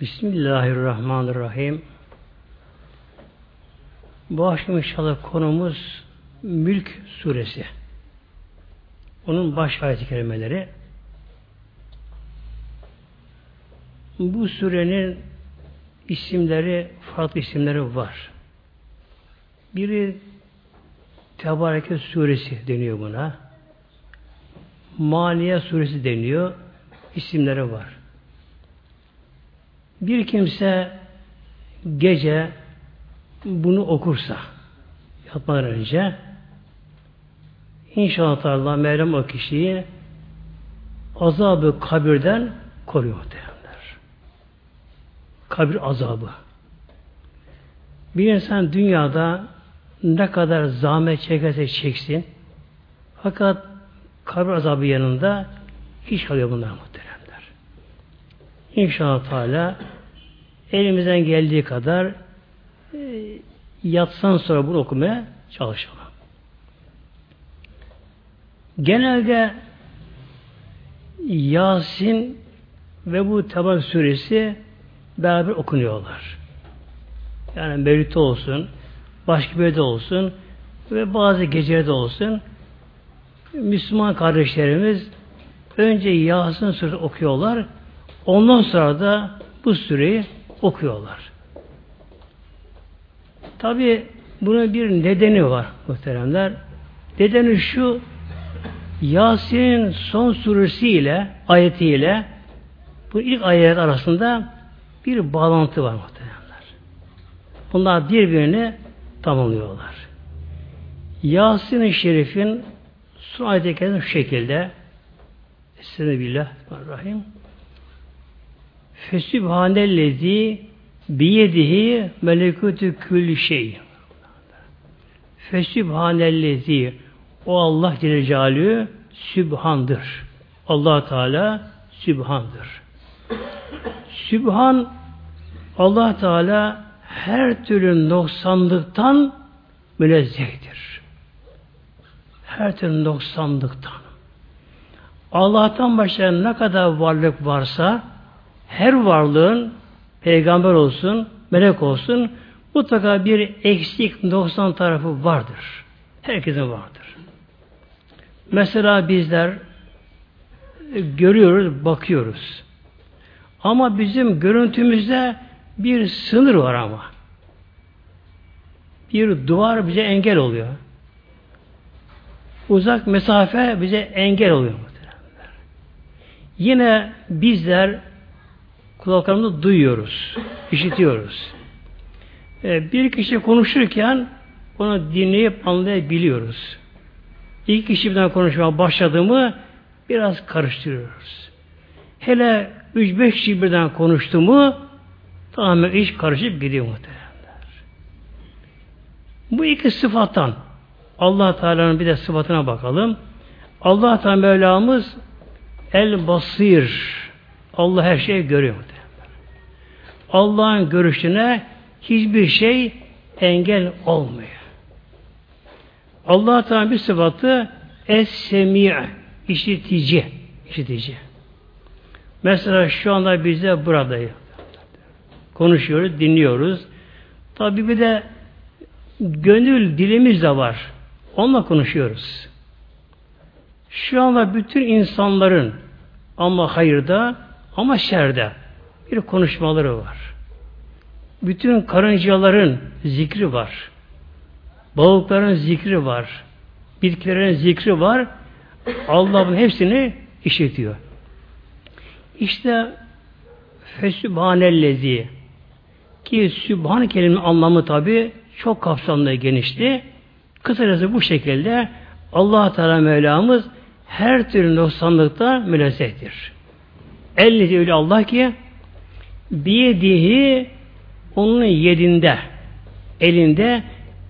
Bismillahirrahmanirrahim. Bu akşam inşallah konumuz Mülk Suresi. Onun baş ayet-i kerimeleri. Bu surenin isimleri, farklı isimleri var. Biri Tebareke Suresi deniyor buna. Maliye Suresi deniyor. İsimleri var. Bir kimse gece bunu okursa yatmadan önce inşallah Teala Meryem o kişiyi azabı kabirden koruyor derler. Kabir azabı. Bir insan dünyada ne kadar zahmet çekerse çeksin fakat kabir azabı yanında hiç kalıyor bunlar muhteremler. İnşallah Teala elimizden geldiği kadar e, yatsan sonra bunu okumaya çalışalım. Genelde Yasin ve bu Tabak suresi beraber okunuyorlar. Yani Mevlüt'te olsun, başka bir de olsun ve bazı gecelerde olsun Müslüman kardeşlerimiz önce Yasin suresi okuyorlar. Ondan sonra da bu süreyi okuyorlar. Tabi bunun bir nedeni var muhteremler. Nedeni şu Yasin'in son suresiyle ayetiyle bu ilk ayet arasında bir bağlantı var muhteremler. Bunlar birbirini tamamlıyorlar. Yasin-i Şerif'in son ayet-i şu şekilde Bismillahirrahmanirrahim Fesübhanellezi biyedihi melekutü külli şey. Fesübhanellezi o Allah Celle Celaluhu Sübhandır. allah Teala Sübhandır. Sübhan allah Teala her türlü noksanlıktan münezzehtir. Her türlü noksanlıktan. Allah'tan başka ne kadar varlık varsa her varlığın peygamber olsun, melek olsun mutlaka bir eksik, 90 tarafı vardır. Herkesin vardır. Mesela bizler görüyoruz, bakıyoruz. Ama bizim görüntümüzde bir sınır var ama. Bir duvar bize engel oluyor. Uzak mesafe bize engel oluyor. Yine bizler kulaklarımızda duyuyoruz, işitiyoruz. Ee, bir kişi konuşurken onu dinleyip anlayabiliyoruz. İlk kişi birden konuşmaya başladığımı biraz karıştırıyoruz. Hele 3-5 kişi birden konuştu mu tamamen iş karışıp gidiyor muhteremler. Bu iki sıfattan allah Teala'nın bir de sıfatına bakalım. allah Teala Mevlamız el basir Allah her şeyi görüyor. Allah'ın görüşüne hiçbir şey engel olmuyor. Allah Teala bir sıfatı es-semi' işitici, işitici. Mesela şu anda biz de buradayız. Konuşuyoruz, dinliyoruz. Tabi bir de gönül dilimiz de var. Onunla konuşuyoruz. Şu anda bütün insanların ama hayırda ama şerde bir konuşmaları var. Bütün karıncaların zikri var. Balıkların zikri var. Bitkilerin zikri var. Allah'ın hepsini işitiyor. İşte Fesübhanellezi ki Sübhan kelimenin anlamı tabi çok kapsamlı genişti. Kısacası bu şekilde allah Teala Mevlamız her türlü noksanlıkta münezzehtir. Ellezi öyle Allah ki biyedihi onun yedinde, elinde,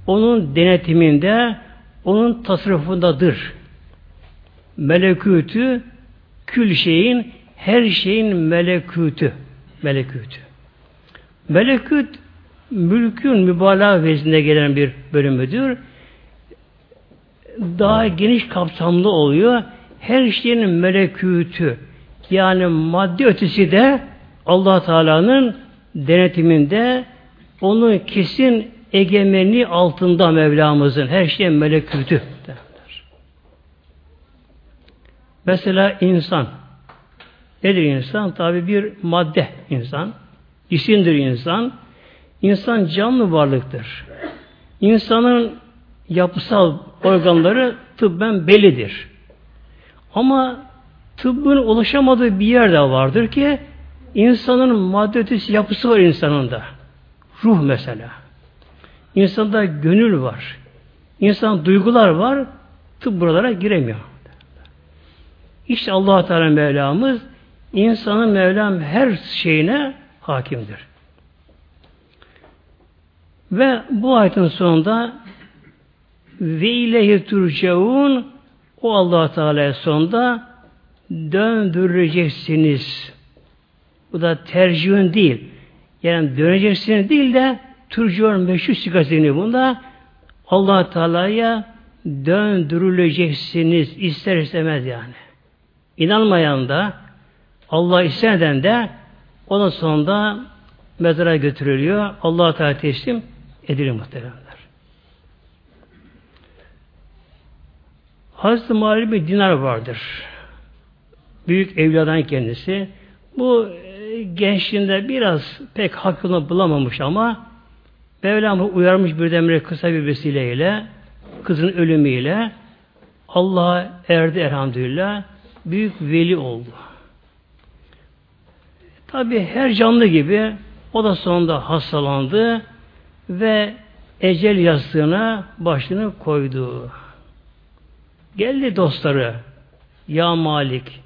onun denetiminde, onun tasarrufundadır. Melekûtü kül şeyin, her şeyin melekûtü. Melekûtü. Melekût mülkün mübalağa vezinde gelen bir bölümüdür. Daha geniş kapsamlı oluyor. Her şeyin melekûtü. Yani maddi ötesi de allah Teala'nın denetiminde onun kesin egemenliği altında Mevlamızın her şeyin melekütü. Mesela insan. Nedir insan? Tabi bir madde insan. İsimdir insan. İnsan canlı varlıktır. İnsanın yapısal organları tıbben bellidir. Ama tıbbın ulaşamadığı bir yer de vardır ki insanın madde yapısı var insanında. Ruh mesela. İnsanda gönül var. İnsan duygular var. Tıp buralara giremiyor. İşte allah Teala Mevlamız insanın Mevlam her şeyine hakimdir. Ve bu ayetin sonunda ve ileyhi turcaun o allah Teala'ya sonunda döndüreceksiniz. Bu da tercihün değil. Yani döneceksiniz değil de turcaun meşhur sigasını bunda allah Teala'ya döndürüleceksiniz. ister istemez yani. İnanmayan da Allah istemeden de onun sonunda mezara götürülüyor. Allah Teala teslim edilir muhteremler. Hazreti Mali bir dinar vardır. Büyük evladan kendisi. Bu gençliğinde biraz pek hakkını bulamamış ama Mevlam'ı uyarmış birdenbire kısa bir vesileyle kızın ölümüyle Allah'a erdi elhamdülillah büyük veli oldu. Tabi her canlı gibi o da sonunda hastalandı ve ecel yastığına başını koydu. Geldi dostları ya Malik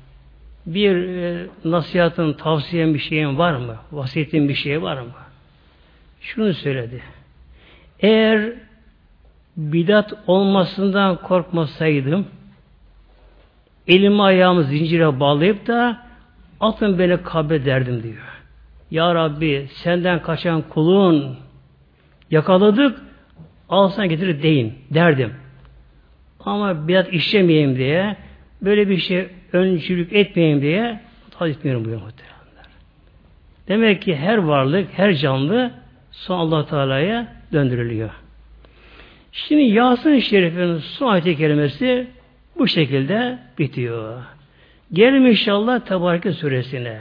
bir e, nasihatın, tavsiyen bir şeyin var mı? Vasiyetin bir şey var mı? Şunu söyledi. Eğer bidat olmasından korkmasaydım elimi ayağımı zincire bağlayıp da atın beni kabre derdim diyor. Ya Rabbi senden kaçan kulun yakaladık alsana getir deyin derdim. Ama bidat işlemeyeyim diye böyle bir şey öncülük etmeyeyim diye tabi etmiyorum bu muhteremler. Demek ki her varlık, her canlı son allah Teala'ya döndürülüyor. Şimdi Yasin Şerif'in son ayet kelimesi bu şekilde bitiyor. Gelelim inşallah Tebareke suresine.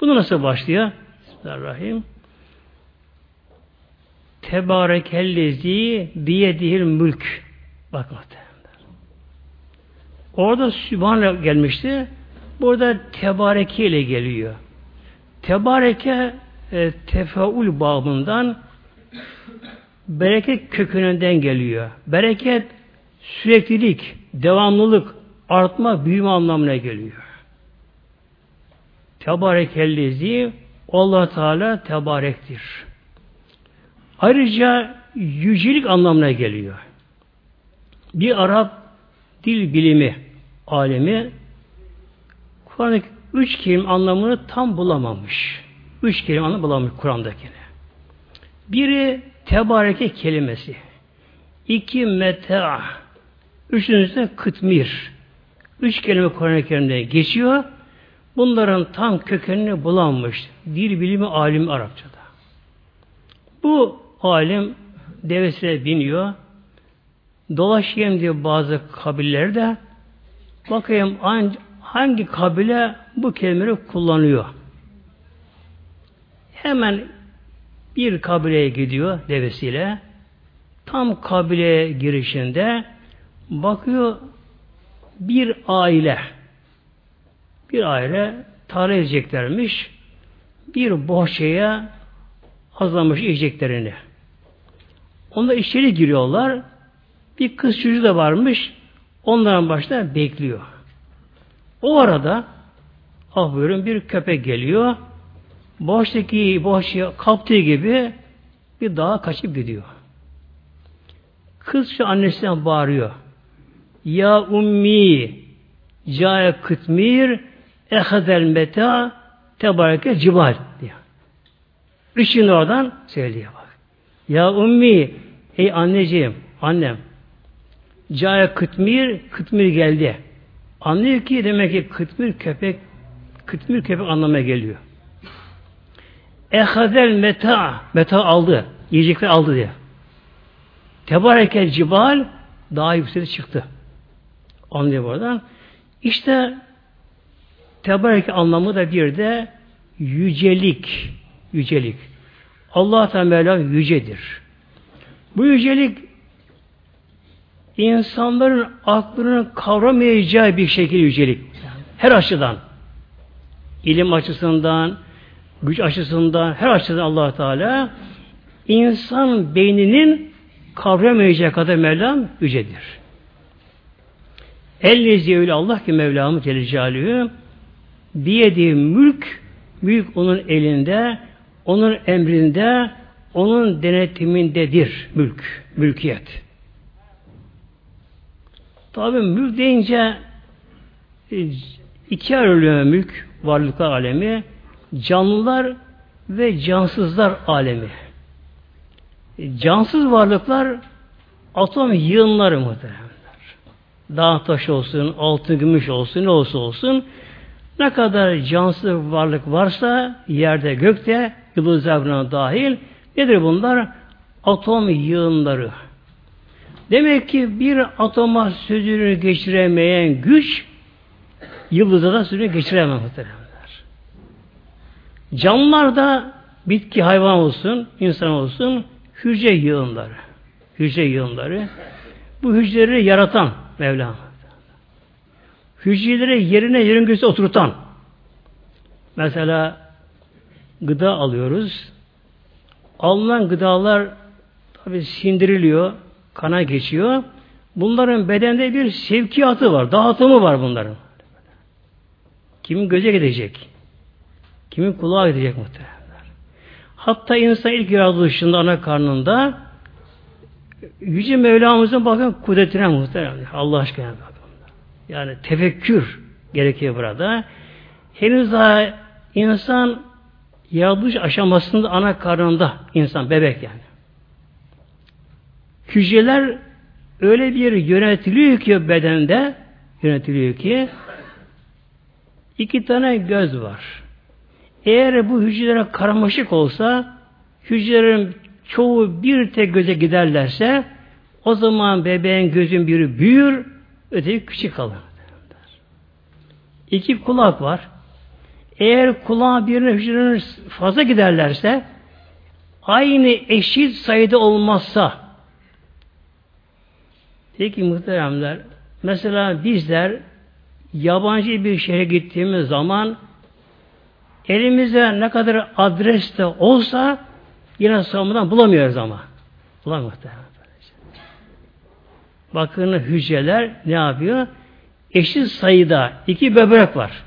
Bunu nasıl başlıyor? Bismillahirrahmanirrahim. Tebarekellezi biyedihil mülk. Bakın Orada Sübhanallah gelmişti. Burada tebareke ile geliyor. Tebareke e, tefaul babından bereket kökününden geliyor. Bereket süreklilik, devamlılık, artma, büyüme anlamına geliyor. Tebarekellezi Allah Teala tebarektir. Ayrıca yücelik anlamına geliyor. Bir Arap dil bilimi alemi Kur'an'daki üç kelime anlamını tam bulamamış. Üç kelime anlamı bulamamış Kur'an'dakini. Biri tebareke kelimesi. İki meta. Üçüncüsü kıtmir. Üç kelime Kur'an-ı Kerim'de geçiyor. Bunların tam kökenini bulanmış. Dil bilimi alim Arapçada. Bu alim devesine biniyor. Dolaşayım diyor bazı kabillerde. Bakayım hangi kabile bu kelimeleri kullanıyor. Hemen bir kabileye gidiyor devesiyle. Tam kabileye girişinde bakıyor bir aile bir aile tarih edeceklermiş. Bir bohçaya hazırlamış yiyeceklerini. Onda içeri giriyorlar. Bir kız çocuğu da varmış. Onların başta bekliyor. O arada ah buyurun bir köpek geliyor. Boştaki boşya kaptığı gibi bir dağa kaçıp gidiyor. Kız şu annesinden bağırıyor. Ya ummi cae kıtmir ehadel meta tebareke cibal diyor. Üçünü oradan söylüyor bak. Ya ummi ey anneciğim, annem Caya kıtmir, kıtmir geldi. Anlıyor ki demek ki kıtmir köpek, kıtmir köpek anlamaya geliyor. Ehazel meta. Meta aldı. Yiyecekler aldı diye. Tebarekel cibal daha yükseğe çıktı. Anlıyor buradan. İşte tebarek anlamı da bir de yücelik. Yücelik. Allah Teala yücedir. Bu yücelik insanların aklının kavramayacağı bir şekilde yücelik. Her açıdan. ilim açısından, güç açısından, her açıdan allah Teala insan beyninin kavramayacağı kadar Mevlam yücedir. Ellezi öyle Allah ki Mevlamı Celle Celaluhu biyedi mülk mülk onun elinde onun emrinde onun denetimindedir mülk, mülkiyet. Tabi mülk deyince e, iki ayrılıyor mülk, varlıklar alemi, canlılar ve cansızlar alemi. E, cansız varlıklar atom yığınları muhteremler. Dağ taş olsun, altın gümüş olsun, ne olsa olsun ne kadar cansız varlık varsa yerde gökte yıldızlar dahil nedir bunlar? Atom yığınları. Demek ki bir atoma sözünü geçiremeyen güç yıldıza da sözünü geçiremez muhtemelenler. Canlılar da bitki hayvan olsun, insan olsun hücre yığınları. Hücre yığınları. Bu hücreleri yaratan Mevlam. Hücreleri yerine yörüngesi oturtan. Mesela gıda alıyoruz. Alınan gıdalar tabi sindiriliyor, kana geçiyor. Bunların bedende bir sevkiyatı var, dağıtımı var bunların. Kimin göze gidecek? Kimin kulağa gidecek muhtemelen. Hatta insan ilk yaratılışında ana karnında Yüce Mevlamızın bakın kudretine muhtemelen. Allah aşkına bakın. Yani tefekkür gerekiyor burada. Henüz daha insan yaratılış aşamasında ana karnında insan, bebek yani. Hücreler öyle bir yönetiliyor ki bedende yönetiliyor ki iki tane göz var. Eğer bu hücrelere karmaşık olsa hücrelerin çoğu bir tek göze giderlerse o zaman bebeğin gözün biri büyür, öteki küçük kalır. İki kulak var. Eğer kulağa birine hücrenin fazla giderlerse aynı eşit sayıda olmazsa peki muhteremler mesela bizler yabancı bir şehre gittiğimiz zaman elimizde ne kadar adres de olsa yine savunmadan bulamıyoruz ama. Bulamıyoruz. Bakın hücreler ne yapıyor? Eşit sayıda iki böbrek var.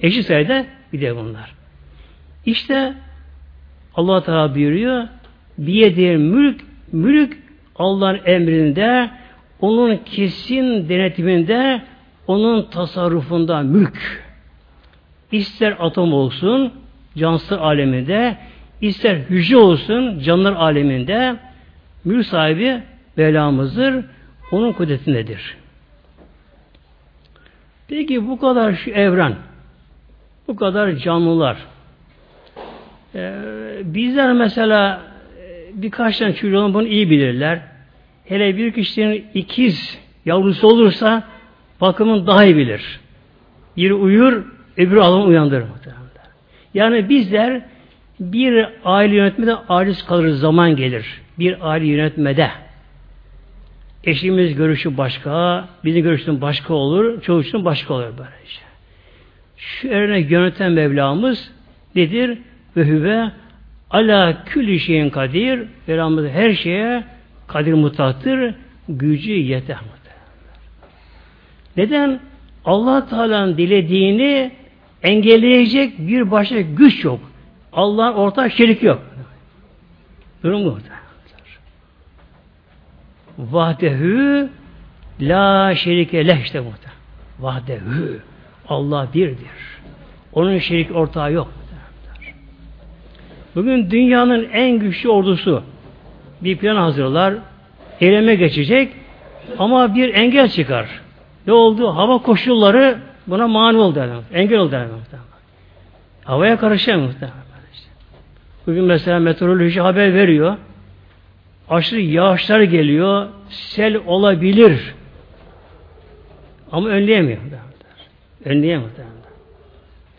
Eşit sayıda bir de bunlar. İşte Allah Teala buyuruyor biyedir mülk mülk Allah'ın emrinde onun kesin denetiminde onun tasarrufunda mülk. İster atom olsun cansız aleminde ister hücre olsun canlılar aleminde mülk sahibi belamızdır. Onun kudretindedir. Peki bu kadar şu evren bu kadar canlılar. Ee, bizler mesela e, birkaç tane çocuğun bunu iyi bilirler. Hele bir kişinin ikiz yavrusu olursa bakımın daha iyi bilir. Biri uyur, öbürü alın uyandırır. Yani bizler bir aile yönetmede aciz kalırız zaman gelir. Bir aile yönetmede. Eşimiz görüşü başka, bizim görüşümüz başka olur, çoğu başka olur böylece şu evrene yöneten Mevlamız nedir? Ve hüve ala külli şeyin kadir Mevlamız her şeye kadir mutahtır gücü yeter. Neden? Allah Teala'nın dilediğini engelleyecek bir başka güç yok. Allah'ın ortak şerik yok. Durum bu. Vahdehu la şerike leh işte bu. Vahdehu. Allah birdir. Onun şerik ortağı yok. Bugün dünyanın en güçlü ordusu bir plan hazırlar, eyleme geçecek ama bir engel çıkar. Ne oldu? Hava koşulları buna mani oldu. Engel oldu. Havaya karışamıyor muhtemelen. Bugün mesela meteoroloji haber veriyor. Aşırı yağışlar geliyor. Sel olabilir. Ama önleyemiyor. Önleyemiyor.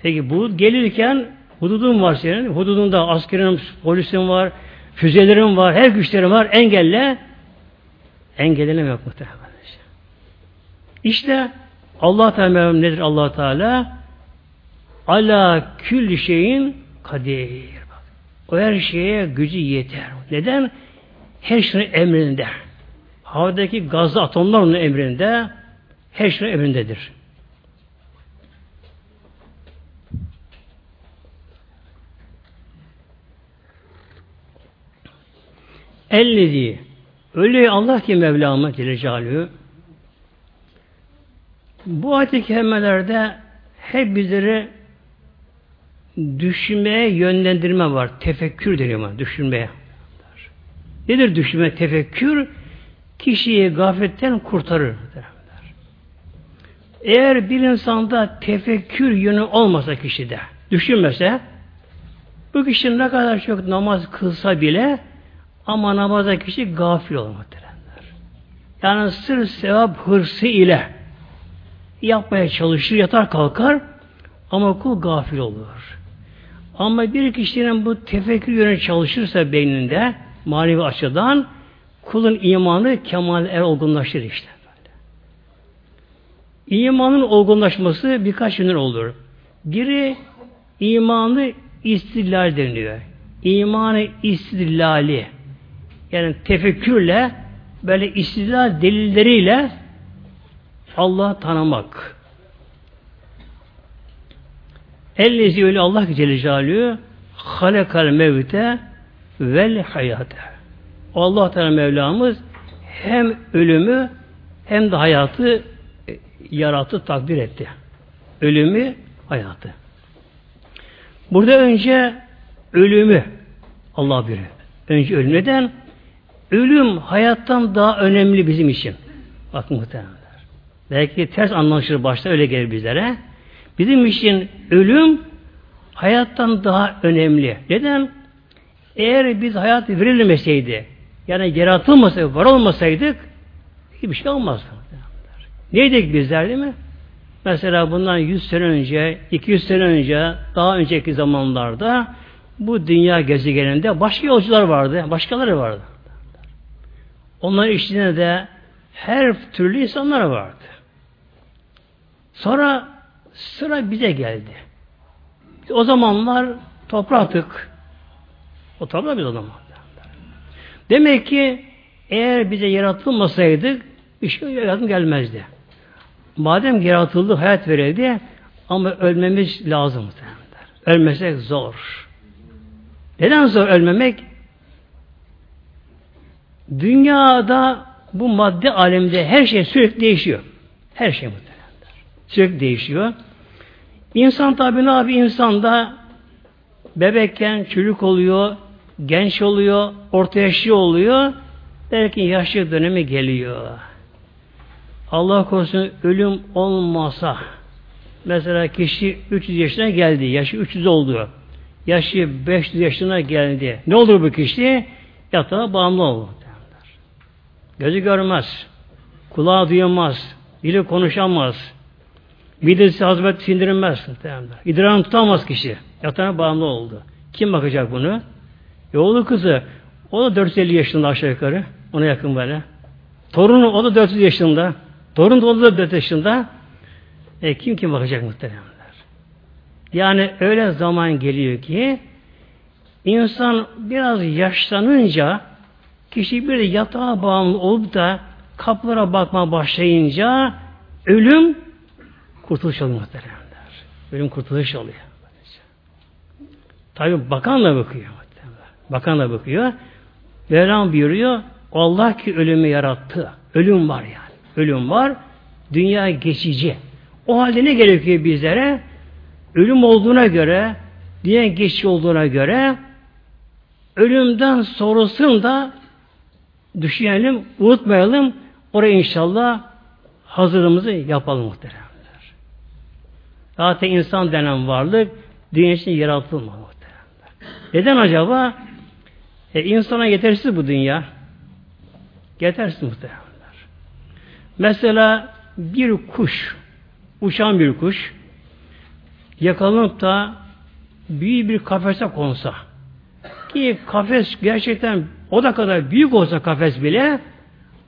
Peki bu gelirken hududun var senin. Hududunda askerin, polisin var, füzelerin var, her güçlerin var. Engelle engellenemiyor muhtemelen. İşte Allah Teala nedir Allah Teala? Ala kül şeyin kadir. O her şeye gücü yeter. Neden? Her şeyin emrinde. Havadaki gazlı atomlar onun emrinde. Her şeyin emrindedir. Ellezi öyle Allah ki Mevlamı Celle bu ayet-i kerimelerde hep bizleri düşünmeye yönlendirme var. Tefekkür deniyor düşünmeye. Nedir düşünme, tefekkür? Kişiyi gafletten kurtarır. Eğer bir insanda tefekkür yönü olmasa kişide, düşünmese, bu kişi ne kadar çok namaz kılsa bile ama namaza kişi gafil olur muhteremler. Yani sır sevap hırsı ile yapmaya çalışır, yatar kalkar ama kul gafil olur. Ama bir kişinin bu tefekkür yönü çalışırsa beyninde manevi açıdan kulun imanı kemal er olgunlaşır işte. İmanın olgunlaşması birkaç yönler olur. Biri imanı istidlal deniyor. İmanı istidlali. Yani tefekkürle böyle istidlal delilleriyle Allah tanımak. Ellezi öyle Allah Celle Celaluhu halekal mevte vel hayate. Allah Teala Mevlamız hem ölümü hem de hayatı e, yarattı, takdir etti. Ölümü, hayatı. Burada önce ölümü Allah biri. Önce ölüm. Ölüm hayattan daha önemli bizim için. Bak muhtemelen. Belki ters anlaşılır başta öyle gelir bizlere. Bizim için ölüm hayattan daha önemli. Neden? Eğer biz hayat verilmeseydi, yani yaratılmasaydı, var olmasaydık hiçbir şey olmazdı. Neydik bizler değil mi? Mesela bundan 100 sene önce, 200 sene önce, daha önceki zamanlarda bu dünya gezegeninde başka yolcular vardı, başkaları vardı. Onların içinde de her türlü insanlar vardı. Sonra sıra bize geldi. O zamanlar topraktık. O toprak biz o zaman. Demek ki eğer bize yaratılmasaydık bir şey yaratım gelmezdi. Madem yaratıldı, hayat verildi ama ölmemiz lazım. Ölmesek zor. Neden zor ölmemek? Dünyada bu madde alemde her şey sürekli değişiyor. Her şey muhtemelen. Sürekli değişiyor. İnsan tabi ne yapıyor? İnsan da bebekken çocuk oluyor, genç oluyor, orta yaşlı oluyor. Belki yaşlı dönemi geliyor. Allah korusun ölüm olmasa mesela kişi 300 yaşına geldi. Yaşı 300 oldu. Yaşı 500 yaşına geldi. Ne olur bu kişi? Yatağa bağımlı olur. Gözü görmez. Kulağı duyamaz. Dili konuşamaz. Midesi hazmet sindirilmez. İdrarını tutamaz kişi. Yatağına bağımlı oldu. Kim bakacak bunu? Oğlu kızı. O da 450 yaşında aşağı yukarı. Ona yakın böyle. Torunu o da 400 yaşında. Torun da o da 400 yaşında. E kim kim bakacak muhteremler? Yani öyle zaman geliyor ki insan biraz yaşlanınca kişi bir de yatağa bağımlı olup da kapılara bakma başlayınca ölüm kurtuluş oluyor muhteremler. Ölüm kurtuluş oluyor. Tabi bakan da bakıyor. Bakan da bakıyor. Mevlam buyuruyor Allah ki ölümü yarattı. Ölüm var yani. Ölüm var. Dünya geçici. O halde ne gerekiyor bizlere? Ölüm olduğuna göre, dünya geçici olduğuna göre ölümden sonrasını da düşünelim, unutmayalım. Oraya inşallah hazırlığımızı yapalım muhteremler. Zaten insan denen varlık dünya için yaratılmadı muhteremler. Neden acaba? E, insana yetersiz bu dünya. Yetersiz muhtemelen. Mesela bir kuş, uçan bir kuş, yakalanıp da büyük bir kafese konsa, ki kafes gerçekten o da kadar büyük olsa kafes bile,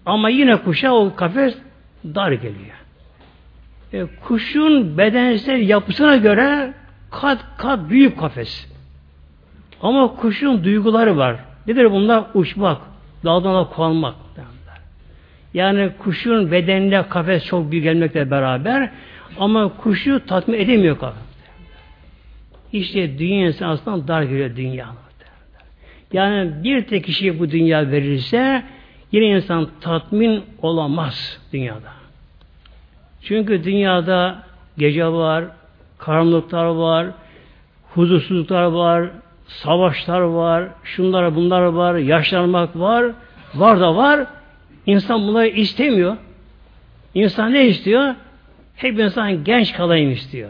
ama yine kuşa o kafes dar geliyor. E, kuşun bedensel yapısına göre kat kat büyük kafes. Ama kuşun duyguları var. Nedir bunlar? Uçmak, dağdan kalmak. Yani kuşun bedenine kafes çok büyük gelmekle beraber ama kuşu tatmin edemiyor kafes. İşte dünya insan aslında dar geliyor dünya. Yani bir tek kişiye bu dünya verirse yine insan tatmin olamaz dünyada. Çünkü dünyada gece var, karanlıklar var, huzursuzluklar var, savaşlar var, şunlar bunlar var, yaşlanmak var, var da var. İnsan bunları istemiyor. İnsan ne istiyor? Hep insan genç kalayım istiyor.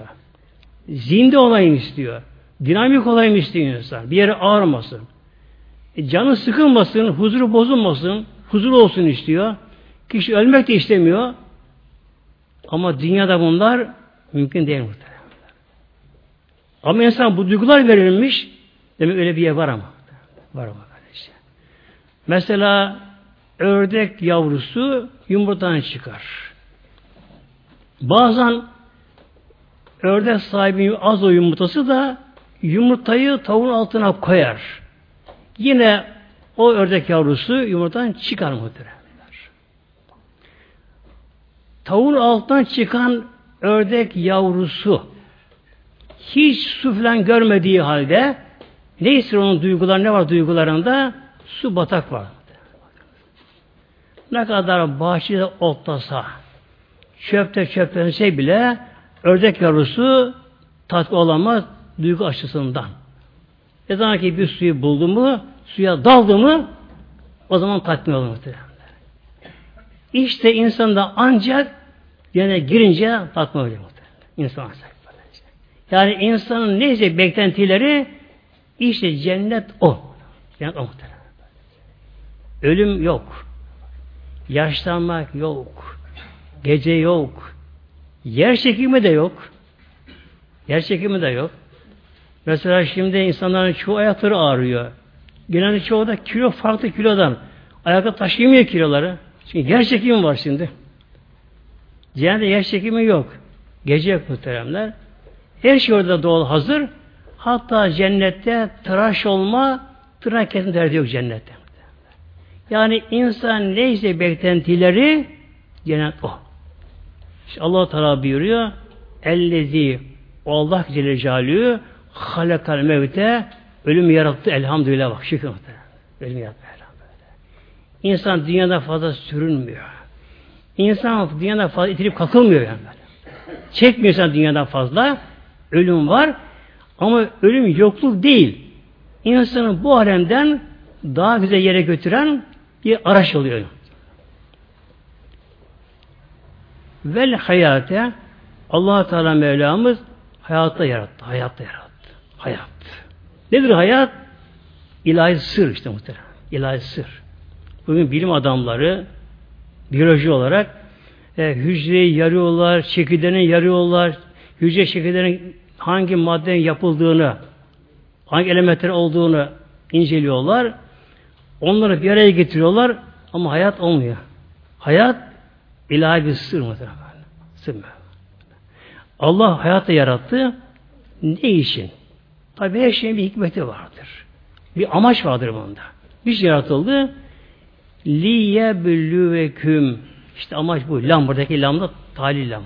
Zinde olayım istiyor. Dinamik olayım istiyor insan. Bir yere ağrımasın. E, canı sıkılmasın, huzuru bozulmasın, huzur olsun istiyor. Kişi ölmek de istemiyor. Ama dünyada bunlar mümkün değil muhtemelen. Ama insan bu duygular verilmiş, demek öyle bir yer var ama. Var ama kardeşler. Mesela ördek yavrusu yumurtadan çıkar. Bazen ördek sahibi az o yumurtası da yumurtayı tavuğun altına koyar. Yine o ördek yavrusu yumurtadan çıkar muhteremler. Tavuğun altından çıkan ördek yavrusu hiç su falan görmediği halde neyse onun duyguları ne var duygularında su batak var. Ne kadar bahçede otlasa, çöpte çöplense bile ördek yavrusu tatlı olamaz duygu açısından. Ne zaman ki bir suyu buldu mu, suya daldı mı o zaman tatmin olur muhtemelen. İşte insanda ancak yine girince tatmin oluyor muhtemelen. İnsan ancak. Yani insanın neyse beklentileri işte cennet o. Cennet o muhtemelen. Ölüm yok. Yaşlanmak yok. Gece yok. Yer çekimi de yok. Yer çekimi de yok. Mesela şimdi insanların çoğu ayakları ağrıyor. Genelde çoğu da kilo farklı kilodan. Ayakta taşıyamıyor kiloları. Çünkü yer çekimi var şimdi. Cehennette yer çekimi yok. Gece yok muhteremler. Her şey orada doğal hazır. Hatta cennette tıraş olma, tırnak kesin derdi yok cennette. Yani insan neyse beklentileri cennet o. İşte Allah Teala buyuruyor Ellezi Allah Celle Celaluhu halakal mevte ölüm yarattı elhamdülillah bak şükür ölüm yarattı elhamdülillah. İnsan dünyada fazla sürünmüyor. İnsan dünyada fazla itilip kakılmıyor yani. Çekmiyor insan dünyadan fazla. Ölüm var. Ama ölüm yokluk değil. İnsanı bu alemden daha güzel yere götüren bir araç oluyor. Vel hayate allah Teala Mevlamız hayatta yarattı. Hayatta yarattı. Hayat. Nedir hayat? İlahi sır işte muhtemelen. İlahi sır. Bugün bilim adamları biyoloji olarak e, hücreyi yarıyorlar, çekirdeğini yarıyorlar, hücre çekirdeğinin hangi maddenin yapıldığını, hangi elementler olduğunu inceliyorlar. Onları bir araya getiriyorlar ama hayat olmuyor. Hayat ilahi bir sır mıdır? Sır? Allah hayatı yarattı. Ne için? Tabi her şeyin bir hikmeti vardır. Bir amaç vardır bunda. Bir şey yaratıldı. Liyebülüveküm İşte amaç bu. Lam buradaki lam da talil lamı.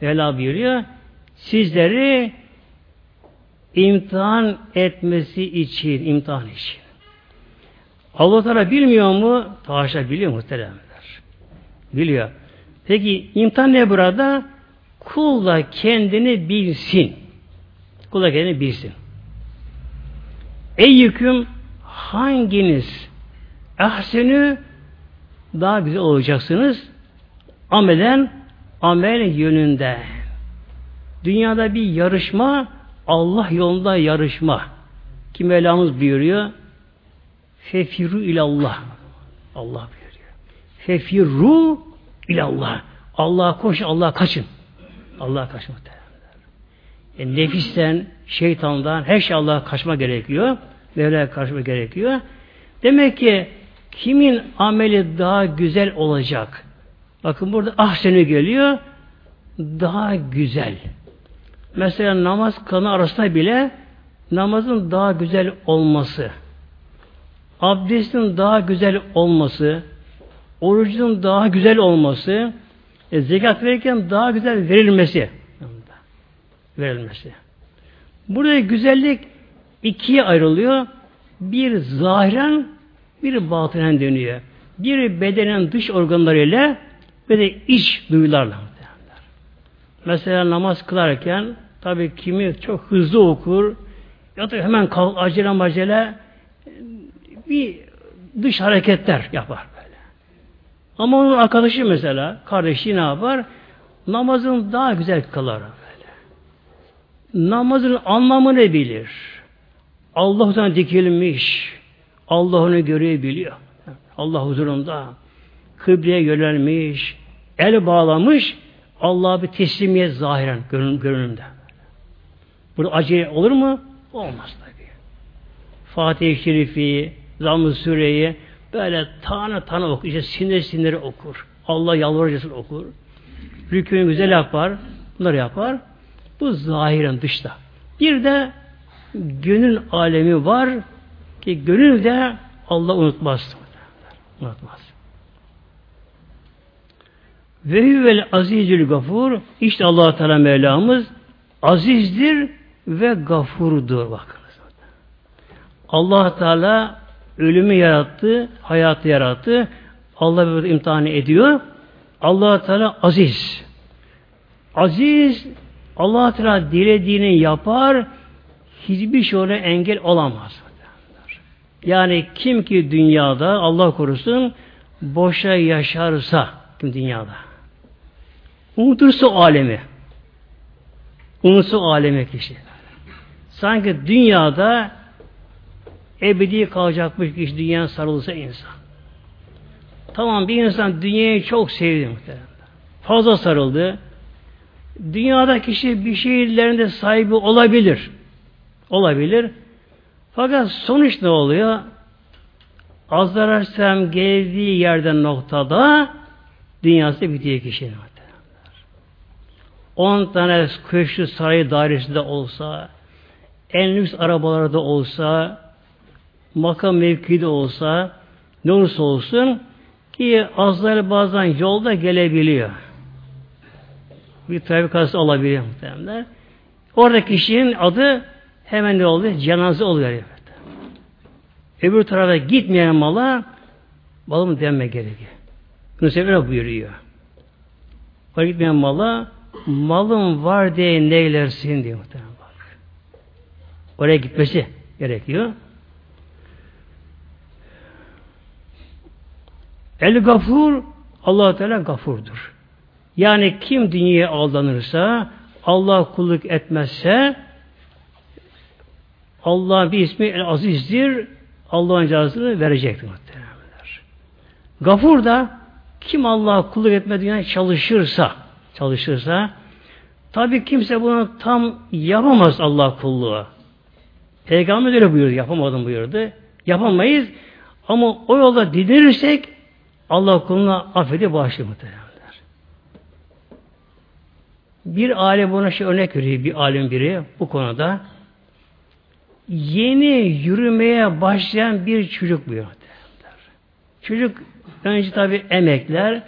Mevla buyuruyor. Sizleri imtihan etmesi için, imtihan için. Allah Teala bilmiyor mu? Haşa biliyor muhteremler. Biliyor. Peki imtihan ne burada? Kul da kendini bilsin. Kul da kendini bilsin. Ey yüküm hanginiz ahsenü daha güzel olacaksınız amelen amel yönünde. Dünyada bir yarışma Allah yolunda yarışma. Ki Mevlamız buyuruyor Fefiru ilallah. Allah buyuruyor. Fefiru ilallah. Allah'a koş, Allah'a kaçın. Allah'a kaçın e, nefisten, şeytandan, her şey Allah'a kaçma gerekiyor. Mevla'ya kaçma gerekiyor. Demek ki kimin ameli daha güzel olacak? Bakın burada ahseni geliyor. Daha güzel. Mesela namaz kanı arasında bile namazın daha güzel olması, abdestin daha güzel olması, orucun daha güzel olması, e, zekat verirken daha güzel verilmesi verilmesi. Burada güzellik ikiye ayrılıyor. Bir zahiren, bir batınen dönüyor. Bir bedenen dış organlarıyla ve de iç duyularla. Mesela namaz kılarken tabi kimi çok hızlı okur ya da hemen kalk acele macele bir dış hareketler yapar böyle. Ama onun arkadaşı mesela, kardeşi ne yapar? Namazını daha güzel kılar namazın anlamını bilir. Allah'tan dikilmiş. Allah onu görebiliyor. Allah huzurunda kıbleye yönelmiş, el bağlamış, Allah'a bir teslimiyet zahiren görün, görünümde. Burada acele olur mu? Olmaz tabi. Fatih-i Şerif'i, Zamm-ı Sure'yi böyle tane tane okur. İşte sinir siniri okur. Allah yalvarıcısını okur. Rükûnu güzel yapar. Bunları yapar. Bu zahiren dışta. Bir de gönül alemi var ki gönül de Allah unutmaz. Unutmaz. Ve huvel azizül gafur işte allah Teala Mevlamız azizdir ve gafurdur bakınız. allah Teala ölümü yarattı, hayatı yarattı. Allah böyle imtihanı ediyor. allah Teala aziz. Aziz Allah Teala dilediğini yapar, hiçbir şey ona engel olamaz. Yani kim ki dünyada Allah korusun boşa yaşarsa kim dünyada unutursa o alemi unutsa o alemi kişi sanki dünyada ebedi kalacakmış kişi dünyaya sarılsa insan. Tamam bir insan dünyayı çok sevdi muhtemelen. Fazla sarıldı. Dünyada kişi bir şeylerinde sahibi olabilir. Olabilir. Fakat sonuç ne oluyor? Azararsam geldiği yerden noktada dünyası bitiyor kişinin. 10 tane köşkü sarayı dairesinde olsa, en lüks arabalarda olsa, makam mevkide olsa, ne olursa olsun ki azları bazen yolda gelebiliyor bir trafik kazası olabilir muhtemelen. Orada kişinin adı hemen ne oluyor? Cenaze oluyor. Evet. Öbür tarafa gitmeyen mala balım denme gerekiyor. Yunus Emre buyuruyor. Oraya gitmeyen mala malım var diye neylersin diyor muhtemelen bak. Oraya gitmesi gerekiyor. El gafur allah Teala gafurdur. Yani kim dünyaya aldanırsa, Allah kulluk etmezse, Allah bir ismi el azizdir, Allah'ın cezasını verecektir muhtemelenler. Gafur da kim Allah kulluk etme dünyaya çalışırsa, çalışırsa, tabi kimse bunu tam yapamaz Allah kulluğu. Peygamber öyle buyurdu, yapamadım buyurdu. Yapamayız ama o yolda didirirsek Allah kuluna affedi bağışlı muhtemelen. Bir alim buna şey örnek veriyor, bir alim biri bu konuda. Yeni yürümeye başlayan bir çocuk bu Çocuk önce tabi emekler,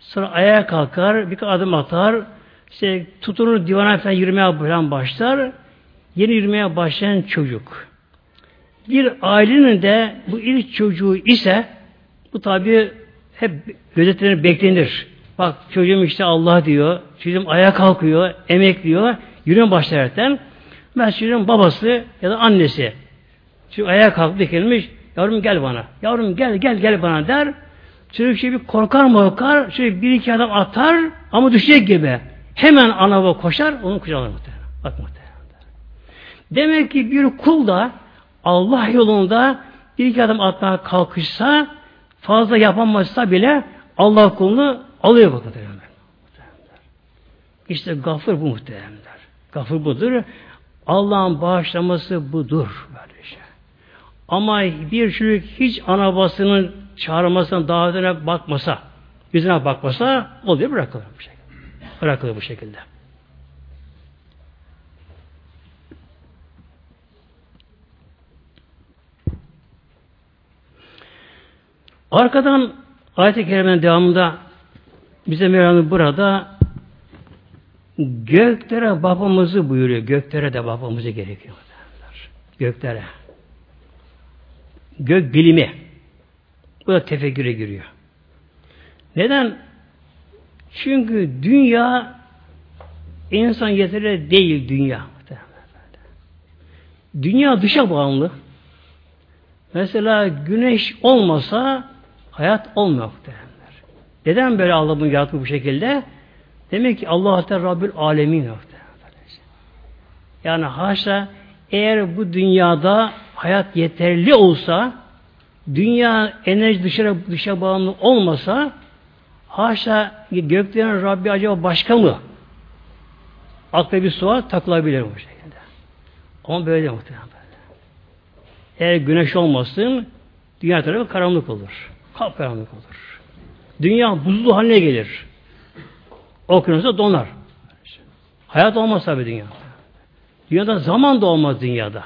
sonra ayağa kalkar, bir adım atar, işte tutunur divana falan yürümeye falan başlar. Yeni yürümeye başlayan çocuk. Bir ailenin de bu ilk çocuğu ise bu tabi hep gözetlenir, beklenir. Bak çocuğum işte Allah diyor. Çocuğum ayağa kalkıyor, emekliyor. Yürüyor başlarken. Ben çocuğun babası ya da annesi. Çünkü ayağa kalktı dikilmiş. Yavrum gel bana. Yavrum gel gel gel bana der. Çocuk şey bir korkar mı korkar. Şöyle bir iki adam atar ama düşecek gibi. Hemen ana baba koşar onu kucağına muhtemelen. Bak muhtemelen. Demek ki bir kul da Allah yolunda bir iki adım atmaya kalkışsa fazla yapamazsa bile Allah kulunu alıyor bakın. İşte gafır bu muhteremler. Gafır budur. Allah'ın bağışlaması budur. Böylece. Ama bir çocuk hiç ana babasının çağırmasına, davetine bakmasa, yüzüne bakmasa oluyor bırakılır bu şekilde. Bırakılır bu şekilde. Arkadan ayet-i kerimenin devamında bize Mevlam burada göklere babamızı buyuruyor. Göklere de babamızı gerekiyor. Göklere. Gök bilimi. Bu da tefekküre giriyor. Neden? Çünkü dünya insan yeteri değil dünya. Dünya dışa bağımlı. Mesela güneş olmasa hayat olmuyor. Neden böyle Allah bunu yarattı bu şekilde? Demek ki Allah Teala Rabbül Alemin. Yani haşa eğer bu dünyada hayat yeterli olsa dünya enerji dışarı dışa bağımlı olmasa haşa göklerin Rabbi acaba başka mı? Akla bir sual takılabilir bu şekilde. Ama böyle muhtemelen böyle. Eğer güneş olmasın dünya tarafı karanlık olur. Kapkaranlık olur. Dünya buzlu haline gelir. Okyanusta donar. Hayat olmaz tabi dünya. Dünyada zaman da olmaz dünyada.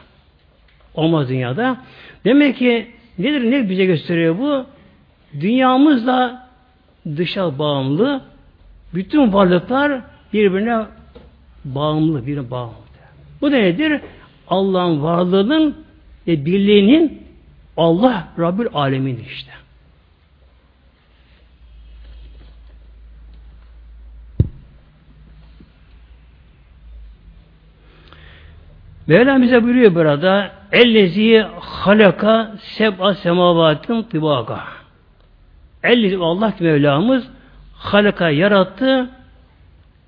Olmaz dünyada. Demek ki nedir ne bize gösteriyor bu? Dünyamız da dışa bağımlı. Bütün varlıklar birbirine bağımlı, birbirine bağımlı. Bu da nedir? Allah'ın varlığının ve birliğinin Allah Rabbül Alemin işte. Mevlam bize buyuruyor burada ellezi halaka seb'a semavatın tibaka ellezi Allah Mevlamız halaka yarattı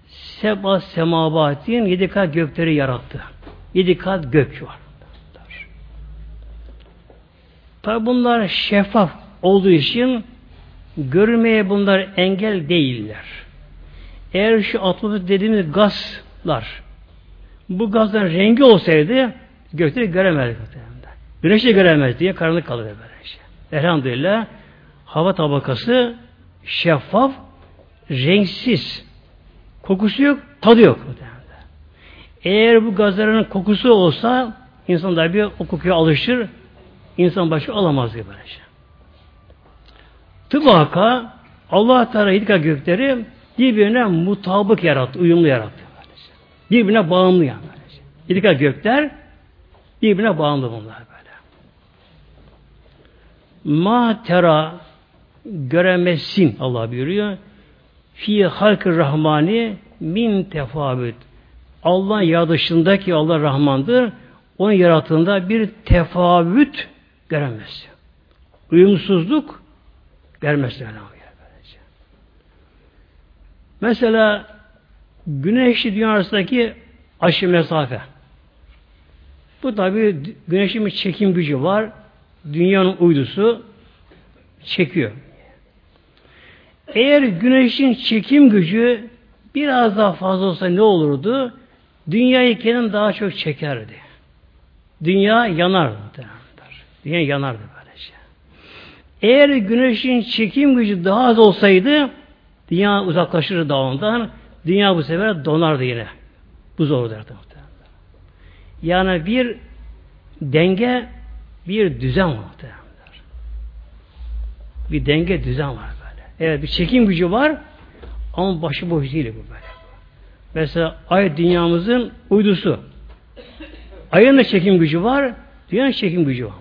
seb'a semavatin yedi kat gökleri yarattı. Yedi kat gök var. Tabi bunlar şeffaf olduğu için görmeye bunlar engel değiller. Eğer şu atmosfer dediğimiz gazlar bu gazların rengi olsaydı gökleri göremezdik. Güneşi göremez diye karanlık kalır böyle şey. Elhamdülillah hava tabakası şeffaf, renksiz. Kokusu yok, tadı yok. Eğer bu gazların kokusu olsa insan da bir o kokuya alışır. insan başı alamaz gibi böyle şey. Tıbaka Allah Teala yedika gökleri birbirine mutabık yarattı, uyumlu yarattı. Birbirine bağımlı yani. Yedika gökler birbirine bağımlı bunlar böyle. Ma tera göremezsin Allah buyuruyor. Fi halkı rahmani min tefavüt. Allah yaratışındaki Allah Rahmandır. Onun yarattığında bir tefavüt göremez. Uyumsuzluk görmez. Mesela güneşli dünya arasındaki aşı mesafe. Bu tabi güneşin bir çekim gücü var. Dünyanın uydusu çekiyor. Eğer güneşin çekim gücü biraz daha fazla olsa ne olurdu? Dünyayı kendin daha çok çekerdi. Dünya yanardı. Dünya yanardı böylece. Eğer güneşin çekim gücü daha az olsaydı dünya uzaklaşırdı daha ondan. Dünya bu sefer donardı yine. Buz olurdu. Yani bir denge, bir düzen var. Bir denge, düzen var böyle. Evet bir çekim gücü var ama başı boş değil bu böyle. Mesela ay dünyamızın uydusu. Ayın da çekim gücü var, dünyanın çekim gücü var.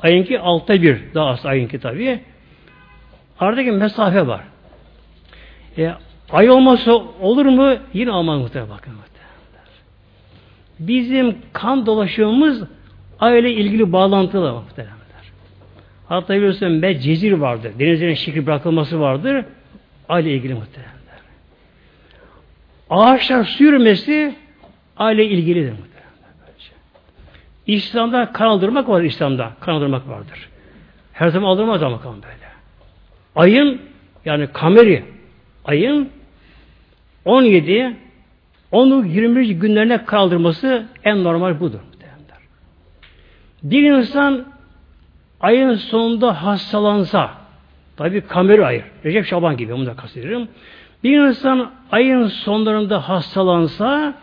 Ayınki altta bir, daha az ayınki tabi. Aradaki mesafe var. E, Ay olmasa olur mu? Yine olmaz muhtemelen bakın. Bizim kan dolaşımımız ay ile ilgili bağlantılı muhtemelen. Hatta biliyorsun Medcezir vardır. Denizlerin şekil bırakılması vardır. Ay ile ilgili muhtemelen. Ağaçlar sürmesi ay ile ilgilidir muhtemelen. İslam'da kan aldırmak var İslam'da. Kan aldırmak vardır. Her zaman aldırmaz ama kan böyle. Ayın yani kameri ayın 17 onu 21 günlerine kaldırması en normal budur. Bir insan ayın sonunda hastalansa tabi kameri ayır. Recep Şaban gibi onu da kastediyorum. Bir insan ayın sonlarında hastalansa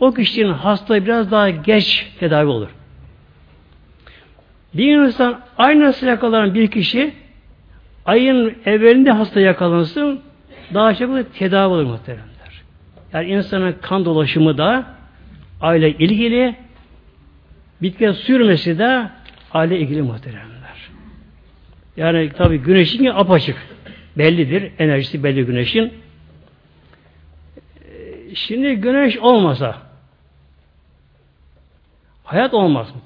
o kişinin hastalığı biraz daha geç tedavi olur. Bir insan aynı yakalanan bir kişi ayın evvelinde hasta yakalansın daha çok tedavi olur muhteremler. Yani insanın kan dolaşımı da aile ilgili bitki sürmesi de aile ilgili muhteremler. Yani tabi güneşin apaçık. Bellidir. Enerjisi belli güneşin. Şimdi güneş olmasa hayat olmaz mı?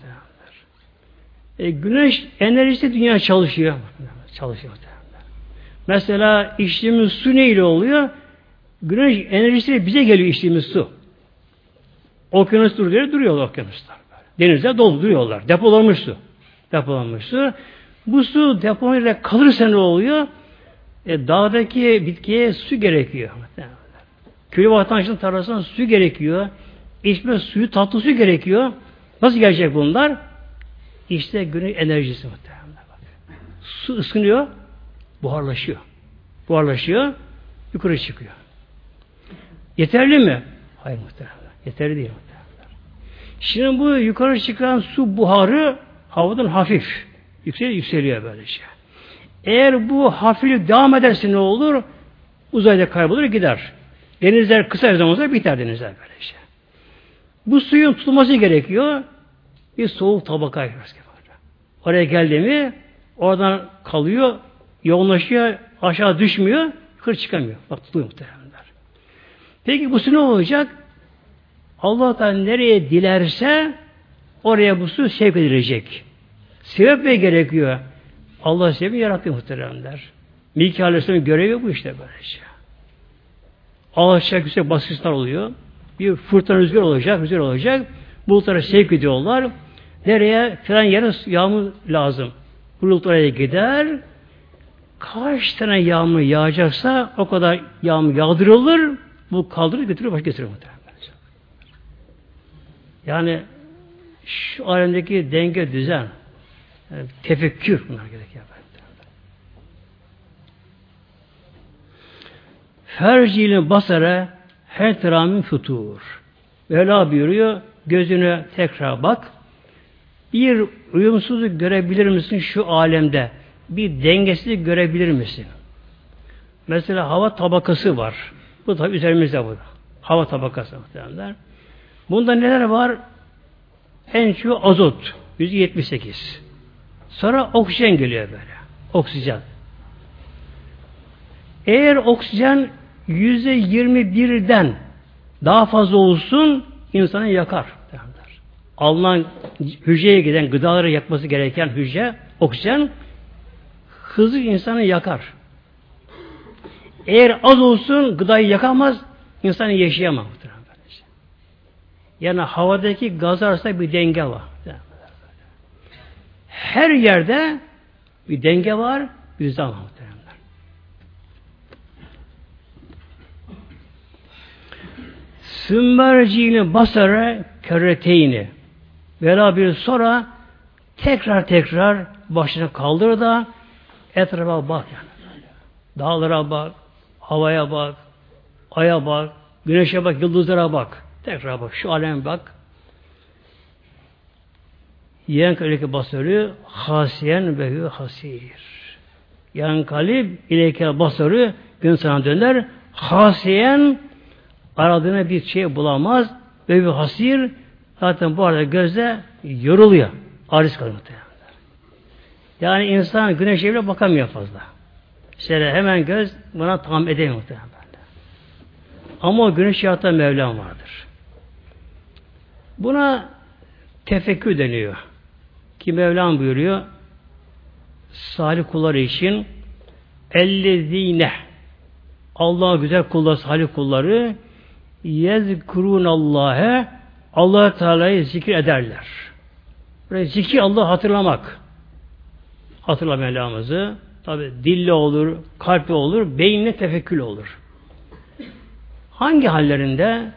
E, güneş enerjisi dünya çalışıyor. Çalışıyor. Mesela içtiğimiz su neyle oluyor? Güneş enerjisi bize geliyor içtiğimiz su. Okyanus duruyor, duruyor okyanuslar. Denizde dolduruyorlar. Depolanmış su. Depolanmış su. Bu su depolayla kalırsa ne oluyor? E, dağdaki bitkiye su gerekiyor. Köy vatandaşının tarlasına su gerekiyor. İçme suyu, tatlı su gerekiyor. Nasıl gelecek bunlar? İşte güneş enerjisi muhtemelen. Su ısınıyor, buharlaşıyor. Buharlaşıyor, yukarı çıkıyor. Yeterli mi? Hayır muhtemelen. Yeterli değil muhtemelen. Şimdi bu yukarı çıkan su buharı havadan hafif. Yükseliyor, yükseliyor böylece. Eğer bu hafiflik devam ederse ne olur? Uzayda kaybolur gider. Denizler kısa bir zaman sonra biter denizler böylece. Bu suyun tutulması gerekiyor. Bir soğuk tabaka. Oraya geldi mi oradan kalıyor, yoğunlaşıyor, aşağı düşmüyor, kır çıkamıyor. Bak tutuyor muhtemelenler. Peki bu su ne olacak? Allah'tan nereye dilerse oraya bu su sevk edilecek. Sebep ne gerekiyor? Allah sebebi yarattı muhteremler. Mikail Aleyhisselam'ın görevi bu işte böylece. Alçak yüksek basınçlar oluyor. Bir fırtına rüzgar olacak, rüzgar olacak. Bulutlara sevk ediyorlar. Nereye? Filan yere yağmur lazım. Bulut oraya gider. Kaç tane yağmur yağacaksa o kadar yağmur yağdırılır. Bu kaldırır götürür başka getirir muhtemelen. Yani şu alemdeki denge düzen yani tefekkür bunlar gerekiyor. Fercilin basara her teramin futur. Mevla buyuruyor, gözüne tekrar bak. Bir uyumsuzluk görebilir misin şu alemde? Bir dengesizlik görebilir misin? Mesela hava tabakası var. Bu tabi üzerimizde bu. Hava tabakası muhtemelenler. Bunda neler var? En çok azot. %78. Sonra oksijen geliyor böyle. Oksijen. Eğer oksijen yüzde yirmi birden daha fazla olsun insanı yakar. Alınan hücreye giden gıdaları yakması gereken hücre oksijen hızlı insanı yakar. Eğer az olsun gıdayı yakamaz, insan yaşayamaz. Yani havadaki gaz arasında bir denge var. Her yerde bir denge var, bir zaman muhteremler. Sümmerciğini basara kerreteyni. Vela bir sonra tekrar tekrar başını kaldır da etrafa bak yani. Dağlara bak, havaya bak, aya bak, güneşe bak, yıldızlara bak. Tekrar bak, şu alem bak. Yen kalike basarı hasiyen ve hasir. Yan kalip ileke basarı gün sana döner. Hasiyen aradığına bir şey bulamaz. Ve hasir zaten bu arada gözde yoruluyor. Aciz kalıyor Yani insan güneşe bile bakamıyor fazla. Şöyle hemen göz buna tam edemiyor muhtemelen. Ama o güneş yaratan Mevlam vardır. Buna tefekkür deniyor. Ki Mevlam buyuruyor salih kulları için ellezine Allah güzel kullar, salih kulları yezkurun Allah'e Allah Teala'yı zikir ederler. Böyle zikir Allah hatırlamak. Hatırla Mevlamızı. Tabi dille olur, kalple olur, beyinle tefekkül olur. Hangi hallerinde?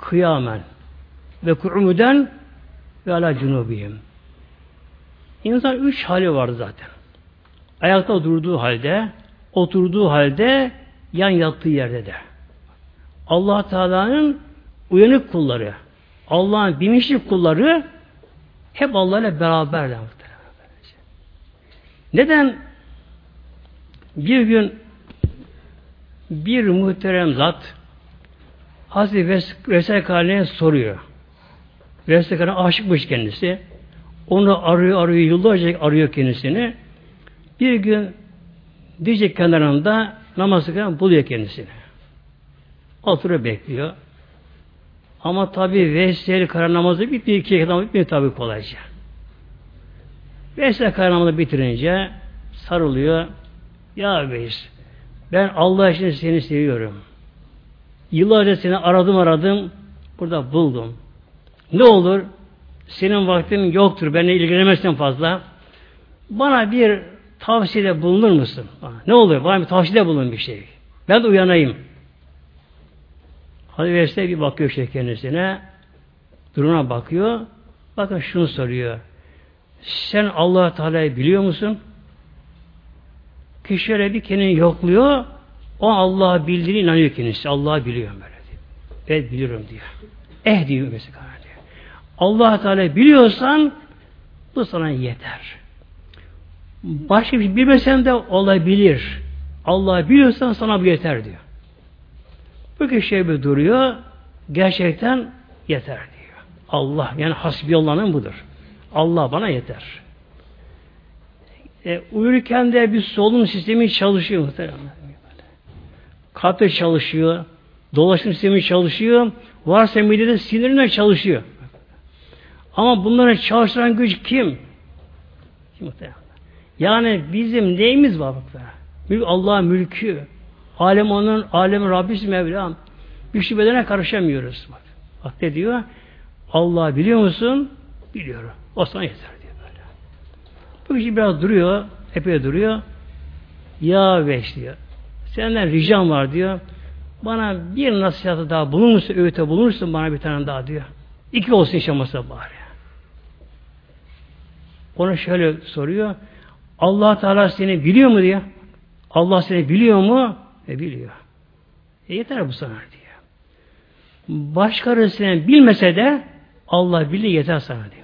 Kıyamen ve ku'umuden ve ala cunubihim. İnsan üç hali vardı zaten. Ayakta durduğu halde, oturduğu halde, yan yattığı yerde de. allah Teala'nın uyanık kulları, Allah'ın bilinçli kulları hep Allah ile beraberler. Neden? Bir gün bir muhterem zat Hazreti Veysel soruyor. Veysel aşıkmış kendisi. Onu arıyor arıyor yıllarca arıyor kendisini. Bir gün Dicle kenarında namaz kılan buluyor kendisini. Oturup bekliyor. Ama tabi Veysel kara namazı bitmiyor. iki kadar bitmiyor tabi kolayca. Veysel kara namazı bitirince sarılıyor. Ya Veys ben Allah için seni seviyorum. Yıllarca seni aradım aradım. Burada buldum. Ne olur senin vaktin yoktur. Benimle ilgilenemezsen fazla. Bana bir tavsiyede bulunur musun? Ne olur? Bana bir tavsiyede bulun bir şey. Ben de uyanayım. Verse bir bakıyor işte kendisine. Duruna bakıyor. Bakın şunu soruyor. Sen allah Teala'yı biliyor musun? Kişi şöyle bir kendini yokluyor. O Allah'ı bildiğini inanıyor kendisi. Allah'ı biliyor böyle diyor. Evet biliyorum diyor. Eh diyor mesela diyor. allah Teala biliyorsan bu sana yeter. Başka bir şey bilmesen de olabilir. Allah biliyorsan sana bu yeter diyor. Bu kişi bir duruyor. Gerçekten yeter diyor. Allah yani hasbiyallah'ın budur. Allah bana yeter. E, uyurken de bir solunum sistemi çalışıyor muhtemelen. Kalpte çalışıyor. Dolaşım sistemi çalışıyor. Varsa midede sinirine çalışıyor. Ama bunları çalıştıran güç kim? Kim muhtemelen? Yani bizim neyimiz var bak Mülk Allah'ın mülkü. Alem onun, alemin Rabbisi Mevlam. Bir şüphelerine karışamıyoruz. Bak, bak ne diyor? Allah biliyor musun? Biliyorum. O sana yeter. Bu biraz duruyor, epey duruyor. Ya veş diyor. Senden ricam var diyor. Bana bir nasihatı daha bulunursa, öğüte bulunursun bana bir tane daha diyor. İki olsun yaşamasa bari. Ona şöyle soruyor. Allah Teala seni biliyor mu diyor. Allah seni biliyor mu? E biliyor. E yeter bu sana diyor. Başkaları seni bilmese de Allah biliyor yeter sana diyor.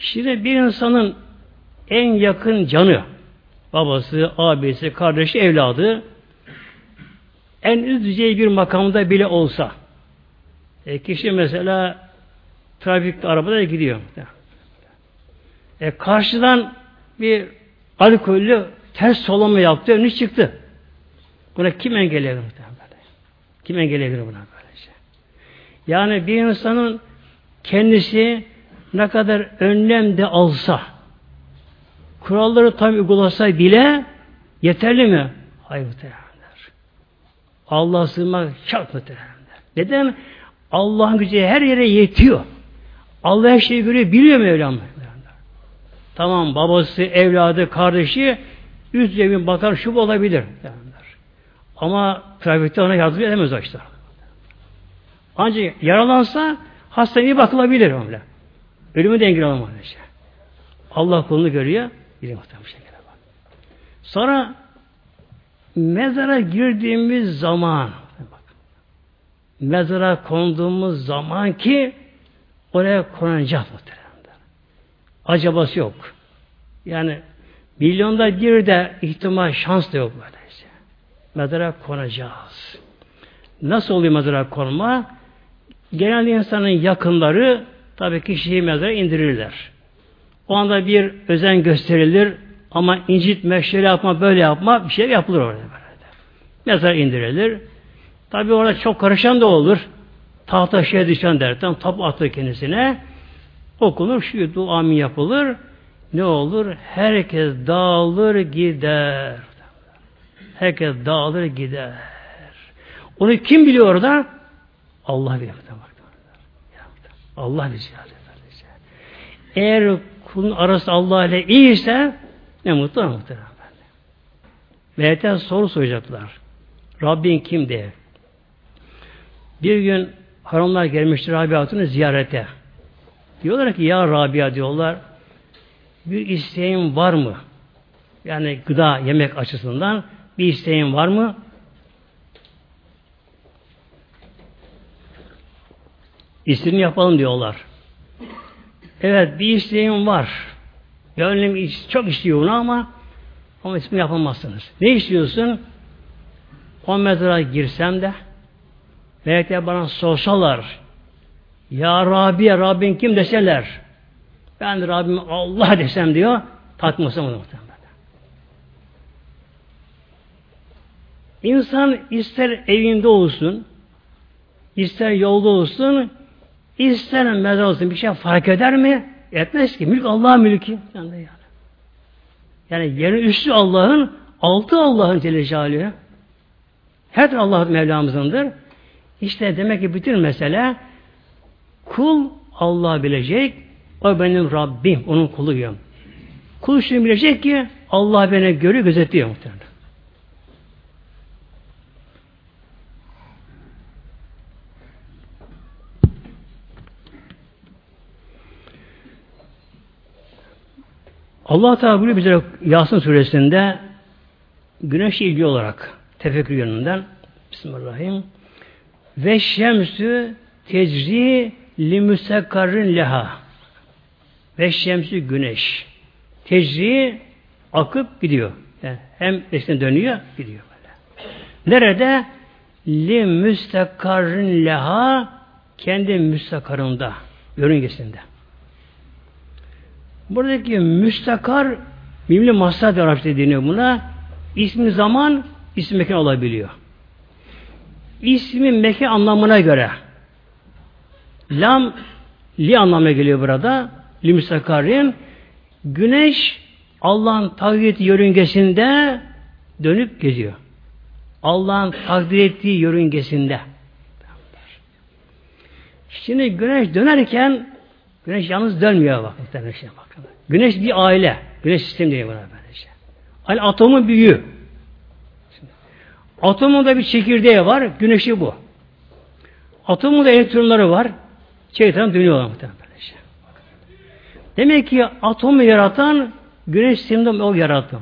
Şimdi bir insanın en yakın canı babası, abisi, kardeşi, evladı en üst düzey bir makamda bile olsa e, kişi mesela trafikte arabada gidiyor. E, karşıdan bir alkollü ters solama yaptı, önü çıktı. Buna kim engelleyebilir Kim engelleyebilir buna böylece? Yani bir insanın kendisi ne kadar önlem de alsa, kuralları tam uygulasa bile yeterli mi? Hayır muhtemelenler. Allah'a sığınmak şart muhtemelenler. Neden? Allah'ın gücü her yere yetiyor. Allah her şeyi görüyor, biliyor Mevlam. Tamam babası, evladı, kardeşi üst cebin bakar şu olabilir. Ama trafikte ona yardım edemez işte. Ancak yaralansa hastaneye bakılabilir öyle. Ölümü de engel olamaz. Allah kulunu görüyor. Bak. Sonra mezara girdiğimiz zaman mezara konduğumuz zaman ki oraya konacak muhtemelen. Acabası yok. Yani milyonda bir de ihtimal şans da yok böylece. Mezara konacağız. Nasıl oluyor mezara konma? Genelde insanın yakınları tabii kişiyi mezara indirirler. O anda bir özen gösterilir ama incitme, şöyle yapma, böyle yapma bir şey yapılır orada. Böyle. Mezar indirilir. Tabi orada çok karışan da olur. Tahta şeye düşen der. Tam tapu atır kendisine. Okunur, şu dua amin yapılır. Ne olur? Herkes dağılır gider. Herkes dağılır gider. Onu kim biliyor orada? Allah biliyor. Allah biliyor. Eğer kulun arası Allah ile iyiyse ne mutlu muhtemelen. Melekler soru soracaklar. Rabbin kim diye. Bir gün hanımlar gelmiştir Rabia ziyarete. Diyorlar ki ya Rabia diyorlar bir isteğin var mı? Yani gıda, yemek açısından bir isteğin var mı? İstediğini yapalım diyorlar. Evet bir isteğim var. Gönlüm çok istiyor onu ama ama ismi yapamazsınız. Ne istiyorsun? O mezara girsem de melekler bana sorsalar Ya Rabbi, Rabbin kim deseler ben de Rabbim Allah desem diyor tatmasam onu muhtemelen. İnsan ister evinde olsun, ister yolda olsun, ister mezar olsun bir şey fark eder mi? Etmez ki. Mülk Allah'ın mülkü. Yani, yani. yani yerin üstü Allah'ın, altı Allah'ın Celle Celaluhu. Her Allah Mevlamızındır. İşte demek ki bütün mesele kul Allah bilecek, o benim Rabbim, onun kuluyum. Kul şunu bilecek ki Allah beni görüyor, gözetliyor muhtemelen. Allah Teala buyuruyor bize Yasin suresinde güneş ilgi olarak tefekkür yönünden Bismillahirrahmanirrahim ve şemsü tecri limüstekkarrin leha ve şemsü güneş tecri akıp gidiyor. Yani hem eşten dönüyor gidiyor böyle. Nerede? Li müstakarrin leha kendi müstakarında yörüngesinde. Buradaki müstakar mimli masad Arapça deniyor buna. İsmi zaman, ismi mekan olabiliyor. İsmi mekan anlamına göre lam li anlamına geliyor burada. Li müstakarin güneş Allah'ın takdir yörüngesinde dönüp geziyor. Allah'ın takdir ettiği yörüngesinde. Şimdi güneş dönerken Güneş yalnız dönmüyor bak. Muhtemelen bakın. Güneş bir aile. Güneş sistemi diye buna böylece. Hani atomun büyüğü. Atomun da bir çekirdeği var. Güneşi bu. Atomun da elektronları var. Çekirdeğinden dönüyorlar muhtemelen. Demek ki atomu yaratan güneş sisteminde o yarattı.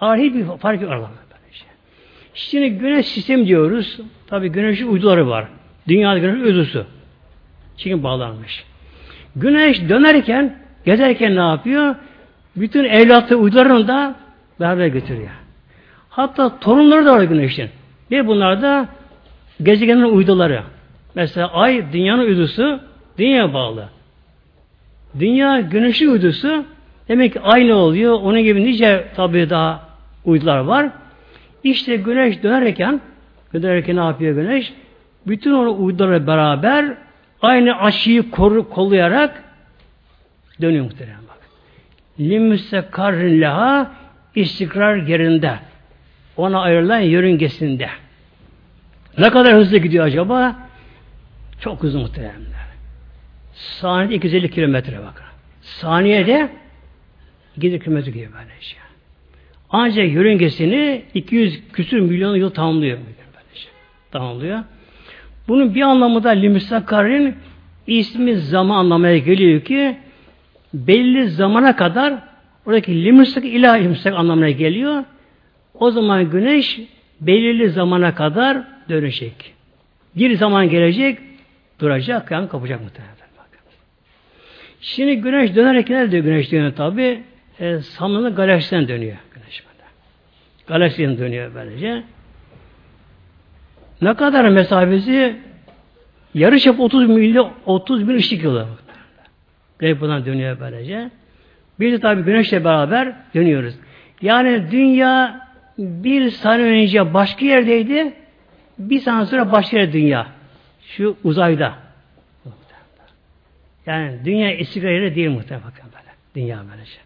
Ahi bir fark yok aralarında. Şimdi güneş sistemi diyoruz. Tabi güneşin uyduları var. Dünyada güneş uydusu. Çünkü bağlanmış. Güneş dönerken, gezerken ne yapıyor? Bütün evlatı uydularını da beraber götürüyor. Hatta torunları da var güneşin. Bir bunlar da gezegenin uyduları. Mesela ay dünyanın uydusu, dünya bağlı. Dünya güneşin uydusu demek ki aynı oluyor. Onun gibi nice tabi daha uydular var. İşte güneş dönerken dönerken ne yapıyor güneş? Bütün o uyduları beraber Aynı aşıyı koru, kollayarak dönüyor muhtemelen bak. Limüstekarrin leha istikrar yerinde. Ona ayrılan yörüngesinde. Ne kadar hızlı gidiyor acaba? Çok hızlı muhteremler. Saniyede 250 kilometre bakın. Saniyede 250 kilometre gidiyor böylece. Şey. Ancak yörüngesini 200 küsür milyon yıl tamamlıyor. Tamamlıyor. Bunun bir anlamı da limüstakarin ismi zaman anlamaya geliyor ki belli zamana kadar oradaki limüstak ilahi limüstak anlamına geliyor. O zaman güneş belirli zamana kadar dönecek. Bir zaman gelecek, duracak, kıyamet kapacak muhtemelen. Şimdi güneş dönerek nerede güneş dönüyor tabi? E, Samlan'ın galaksiden dönüyor güneş böyle. Galaksiden dönüyor böylece. Ne kadar mesafesi? Yarı çap 30 milyon 30 bin ışık yılı. Güneş buradan dönüyor böylece. Bir de tabi güneşle beraber dönüyoruz. Yani dünya bir saniye önce başka yerdeydi. Bir saniye sonra başka yer dünya. Şu uzayda. Yani dünya istikrar yeri değil muhtemelen böyle. Dünya böylece.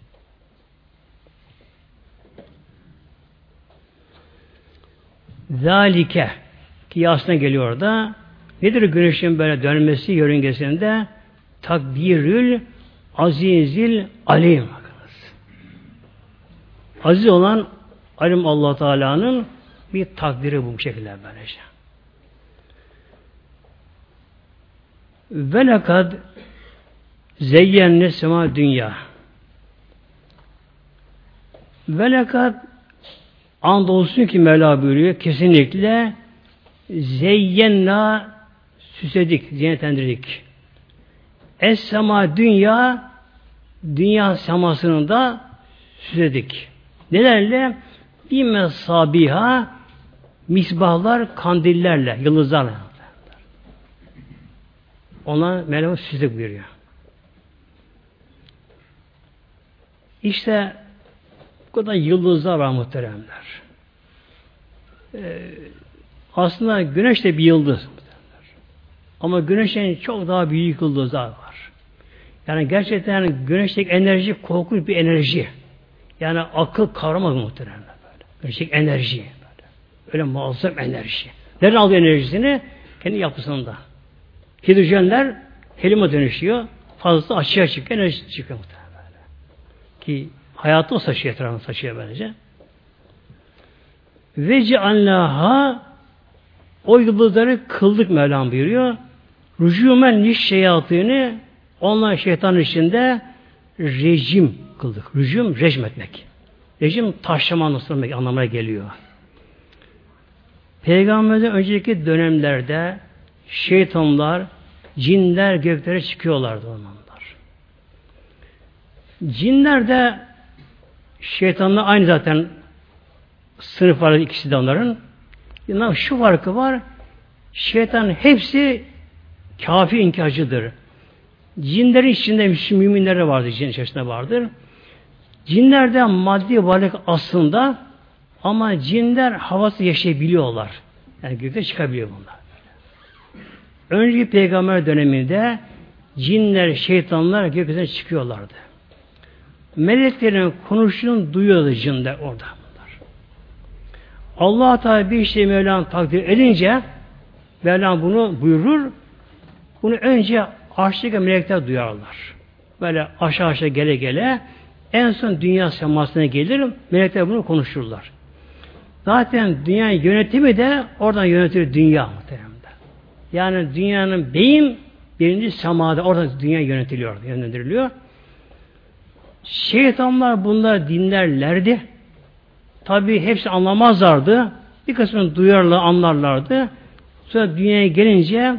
Zalike ki aslında geliyor da nedir güneşin böyle dönmesi yörüngesinde takdirül Azizil Alim. Aziz olan Alim allah Teala'nın bir takdiri bu şekilde böylece. Ve lekad zeyyenne sema dünya. Ve lekad andolsun ki Mevla buyuruyor kesinlikle zeyyenna süsedik, zinetlendirdik. Es sema dünya dünya semasını da süsledik. Nelerle? Bir mesabiha misbahlar kandillerle, yıldızlarla. Ona Mevlam süsledik buyuruyor. İşte bu kadar yıldızlar var muhteremler. Ee, aslında güneş de bir yıldız. Ama güneşin çok daha büyük yıldızlar var. Yani gerçekten güneşteki enerji korkunç bir enerji. Yani akıl kavramaz muhtemelen böyle. Güneşteki enerji. Böyle, böyle muazzam enerji. Nereden alıyor enerjisini? Kendi yapısında. Hidrojenler helima dönüşüyor. Fazlası açığa çıkıyor, enerji çıkıyor muhtemelen böyle. Ki hayatı o saçıyor etrafını saçıyor böylece. Ve ceallaha o yıldızları kıldık Mevlam buyuruyor. Rücümen liş şeyatını onlar şeytan içinde rejim kıldık. Rücum rejim etmek. Rejim taşlama anlamına geliyor. Peygamberden önceki dönemlerde şeytanlar, cinler göklere çıkıyorlardı o zamanlar. Cinler de şeytanla aynı zaten sınıf var ikisi de onların. Şu farkı var. Şeytan hepsi kafi inkarcıdır. Cinlerin içinde müminler vardır, cin içerisinde vardır. Cinlerde maddi varlık aslında ama cinler havası yaşayabiliyorlar. Yani gökte çıkabiliyor bunlar. Önceki peygamber döneminde cinler, şeytanlar gökyüzüne çıkıyorlardı. Meleklerin konuştuğunu duyuyordu cinler orada. Allah Teala bir şey Mevla'nın takdir edince Mevlam bunu buyurur. Bunu önce arştaki melekler duyarlar. Böyle aşağı aşağı gele gele en son dünya semasına gelir. Melekler bunu konuşurlar. Zaten dünya yönetimi de oradan yönetir dünya muhtemelen. Yani dünyanın beyin birinci semada orada dünya yönetiliyor, yönlendiriliyor. Şeytanlar bunlar dinlerlerdi. Tabi hepsi anlamazlardı. Bir kısmını duyarlar, anlarlardı. Sonra dünyaya gelince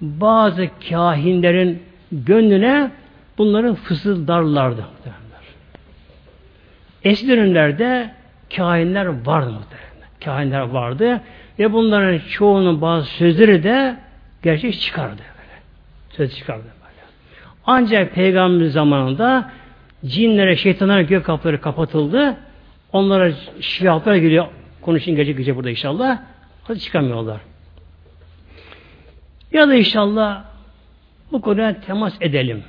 bazı kahinlerin gönlüne bunları fısıldarlardı. Eski dönemlerde kahinler vardı muhtemelen. Kahinler vardı ve bunların çoğunun bazı sözleri de gerçek çıkardı. Böyle. Söz çıkardı böyle. Ancak peygamber zamanında cinlere, şeytanlara gök kapıları kapatıldı. Onlara şifalar geliyor. Konuşun gece gece burada inşallah. Hadi çıkamıyorlar. Ya da inşallah bu konuya temas edelim.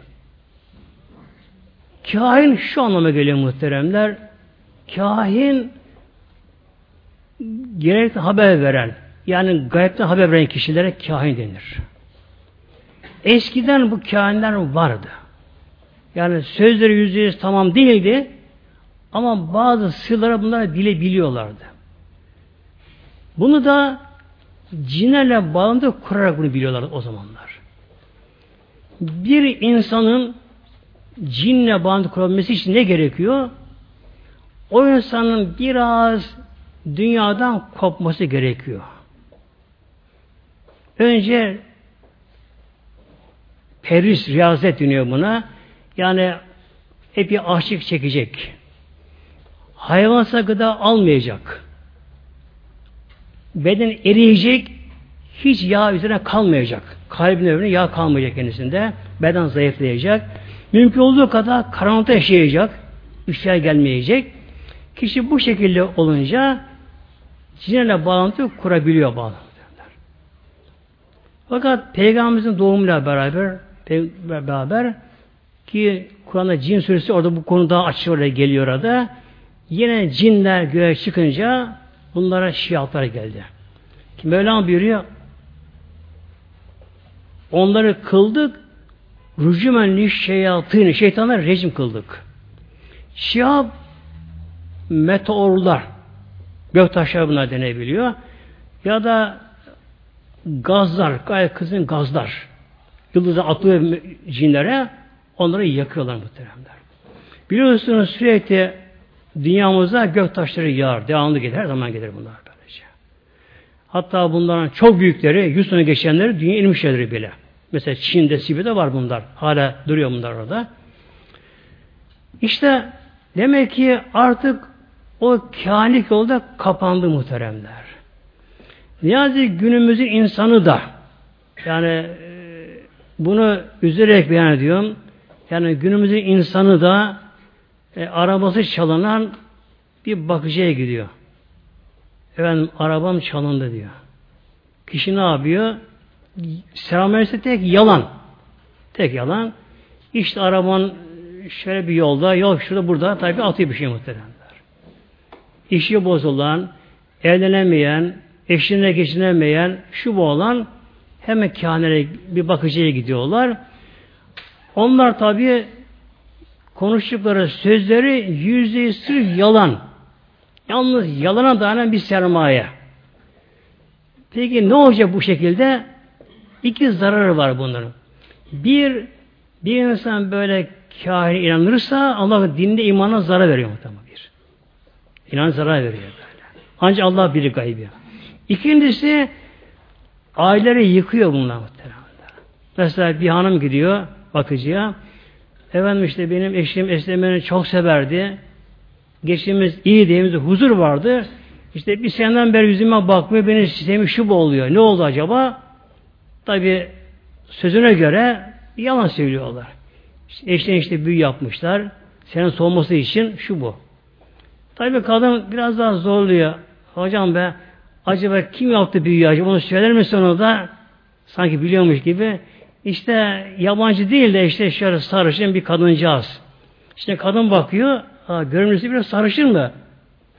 Kahin şu anlama geliyor muhteremler. Kahin gerekli haber veren, yani gayipten haber veren kişilere kahin denir. Eskiden bu kahinler vardı. Yani sözleri yüzde yüz tamam değildi. Ama bazı sırları bunlar bile biliyorlardı. Bunu da cinlerle bağlantı kurarak bunu biliyorlardı o zamanlar. Bir insanın cinle bağlantı kurabilmesi için ne gerekiyor? O insanın biraz dünyadan kopması gerekiyor. Önce peris, riyazet deniyor buna. Yani hep bir aşık çekecek. Hayvansa gıda almayacak. Beden eriyecek, hiç yağ üzerine kalmayacak. Kalbin üzerine yağ kalmayacak kendisinde. Beden zayıflayacak. Mümkün olduğu kadar karanlıkta yaşayacak. Işığa gelmeyecek. Kişi bu şekilde olunca cinlerle bağlantı kurabiliyor bağlantı. Fakat Peygamberimizin doğumuyla beraber beraber ki Kur'an'da cin suresi orada bu konu daha açık geliyor orada. Yine cinler göğe çıkınca bunlara şiatlar geldi. Ki Mevlam buyuruyor onları kıldık Rücümenli şeyatını, şeytanlar rejim kıldık. Şihab meteorlar, göktaşlar buna denebiliyor. Ya da gazlar, gayet kızın gazlar. Yıldızı atlıyor cinlere, onları yakıyorlar muhteremler. Biliyorsunuz sürekli dünyamıza göktaşları yağar, devamlı gelir, her zaman gelir bunlar böylece. Hatta bunların çok büyükleri, yüz sene geçenleri dünya ilmi şeyleri bile. Mesela Çin'de, Sibirya'da var bunlar. Hala duruyor bunlar orada. İşte demek ki artık o kâhlik yolda kapandı muhteremler. Niyazi günümüzün insanı da yani e, bunu üzerek beyan ediyorum. Yani günümüzün insanı da e, arabası çalınan bir bakıcıya gidiyor. Efendim arabam çalındı diyor. Kişi ne yapıyor? Selam verirse tek yalan. Tek yalan. İşte araban şöyle bir yolda, yok şurada burada tabi atıyor bir şey muhteremler. İşi bozulan, evlenemeyen, eşine geçinemeyen, şu bu olan hemen kâhnere bir bakıcıya gidiyorlar. Onlar tabi konuştukları sözleri yüzde sırf yalan. Yalnız yalana dayanan bir sermaye. Peki ne olacak bu şekilde? İki zararı var bunların. Bir, bir insan böyle kahine inanırsa Allah dinde imana zarar veriyor muhtemelen bir. İnan zarar veriyor böyle. Ancak Allah bilir gaybi. İkincisi aileleri yıkıyor bunlar muhtemelen. Mesela bir hanım gidiyor bakıcıya. Efendim işte benim eşim esnemeni çok severdi. Geçtiğimiz iyi diyelimizde huzur vardı. İşte bir seneden beri yüzüme bakmıyor. Beni sistemi şu oluyor. Ne oldu acaba? Tabi sözüne göre yalan söylüyorlar. İşte eşten işte büyü yapmışlar. Senin soğuması için şu bu. Tabi kadın biraz daha zorluyor. Hocam be acaba kim yaptı büyüyü acaba onu söyler misin onu da sanki biliyormuş gibi işte yabancı değil de işte şöyle sarışın bir kadıncağız. İşte kadın bakıyor ha, görünürse biraz sarışın da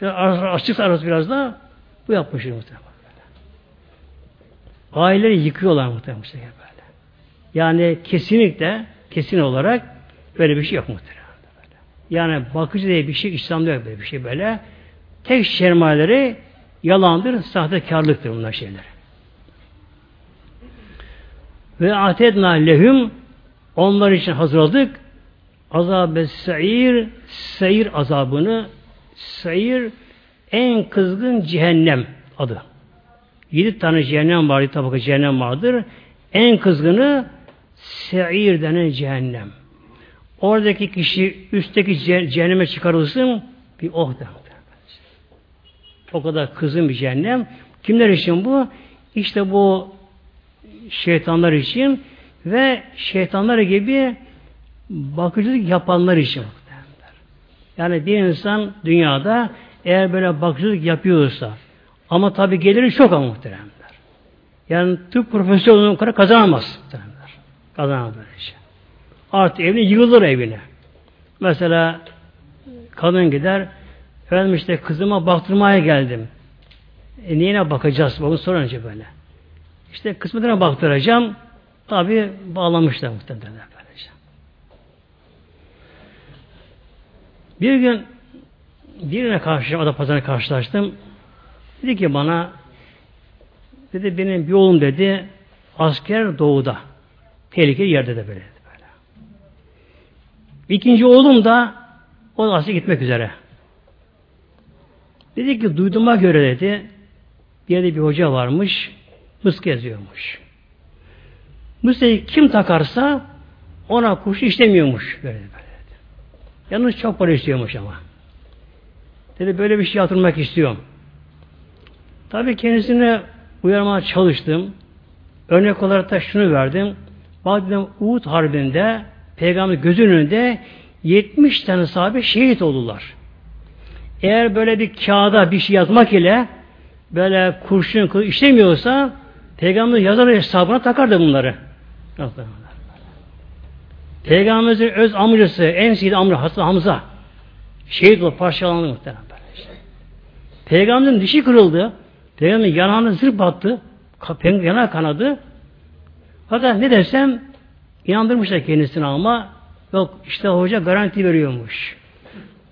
biraz açık sarısı biraz da bu yapmış muhtemelen. Aileleri yıkıyorlar muhtemelen böyle. Yani kesinlikle kesin olarak böyle bir şey yok muhtemelen. Yani bakıcı diye bir şey İslam'da yok böyle bir şey böyle. Tek sermayeleri yalandır, sahtekarlıktır bunlar şeyler. Ve atedna lehum onlar için hazırladık azab-ı sa'ir seyir azabını seyir en kızgın cehennem adı. Yedi tane cehennem var, tabaka cehennem vardır. En kızgını seir denen cehennem. Oradaki kişi üstteki cehenneme çıkarılsın bir oh der. O kadar kızın bir cehennem. Kimler için bu? İşte bu şeytanlar için ve şeytanlar gibi bakıcılık yapanlar için. Yani bir insan dünyada eğer böyle bakıcılık yapıyorsa ama tabi geliri çok ama muhteremler. Yani tıp profesyonelinin kadar kazanamaz muhteremler. Kazanamaz böyle şey. Artık evine yığılır evine. Mesela kadın gider efendim işte kızıma baktırmaya geldim. E neyine bakacağız? Bunu sonra önce böyle. İşte kısmetine baktıracağım. Tabi bağlamışlar muhtemelen böylece. Bir gün birine karşı, o da pazarına karşılaştım. Dedi ki bana dedi benim bir oğlum dedi asker doğuda. Tehlikeli yerde de böyle. böyle. İkinci oğlum da o da asker gitmek üzere. Dedi ki duyduğuma göre dedi bir yerde bir hoca varmış mısk geziyormuş. Mıskeyi kim takarsa ona kurşun işlemiyormuş. Böyle böyle. Yalnız çok para istiyormuş ama. Dedi böyle bir şey yatırmak istiyorum. Tabii kendisine uyarmaya çalıştım. Örnek olarak da şunu verdim. Badem Uhud Harbi'nde Peygamber gözünün önünde 70 tane sahabe şehit oldular. Eğer böyle bir kağıda bir şey yazmak ile böyle kurşun işlemiyorsa Peygamber yazar hesabına takardı bunları. Peygamberimizin öz amcası, en sihirli amca Hamza şehit oldu, parçalandı muhtemelen. Peygamberin dişi kırıldı. Peygamberin yanağına zırh battı. Yanağı kanadı. Fakat ne desem İnandırmışlar kendisini ama yok işte hoca garanti veriyormuş.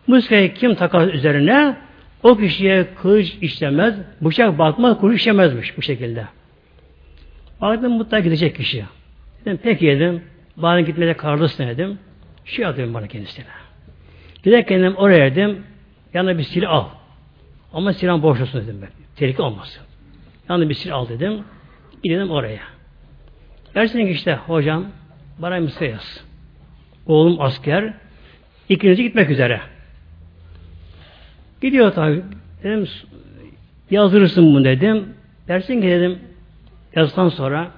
Muskayı kim takar üzerine o kişiye kılıç işlemez, bıçak batmaz, kuru işlemezmiş bu şekilde. Baktım mutlaka gidecek kişi. Dedim peki dedim. Bana gitmede karlısın dedim. Şey atıyorum bana kendisine. Giderken dedim oraya dedim. Yanına bir silah al. Ama silah boş olsun dedim ben. Tehlike olmasın. Yanına bir silah al dedim. Gidelim oraya. Dersin ki işte hocam bana misal yaz. Oğlum asker. İkinci gitmek üzere. Gidiyor tabi. Dedim yazdırırsın bunu dedim. Dersin ki dedim yazdan sonra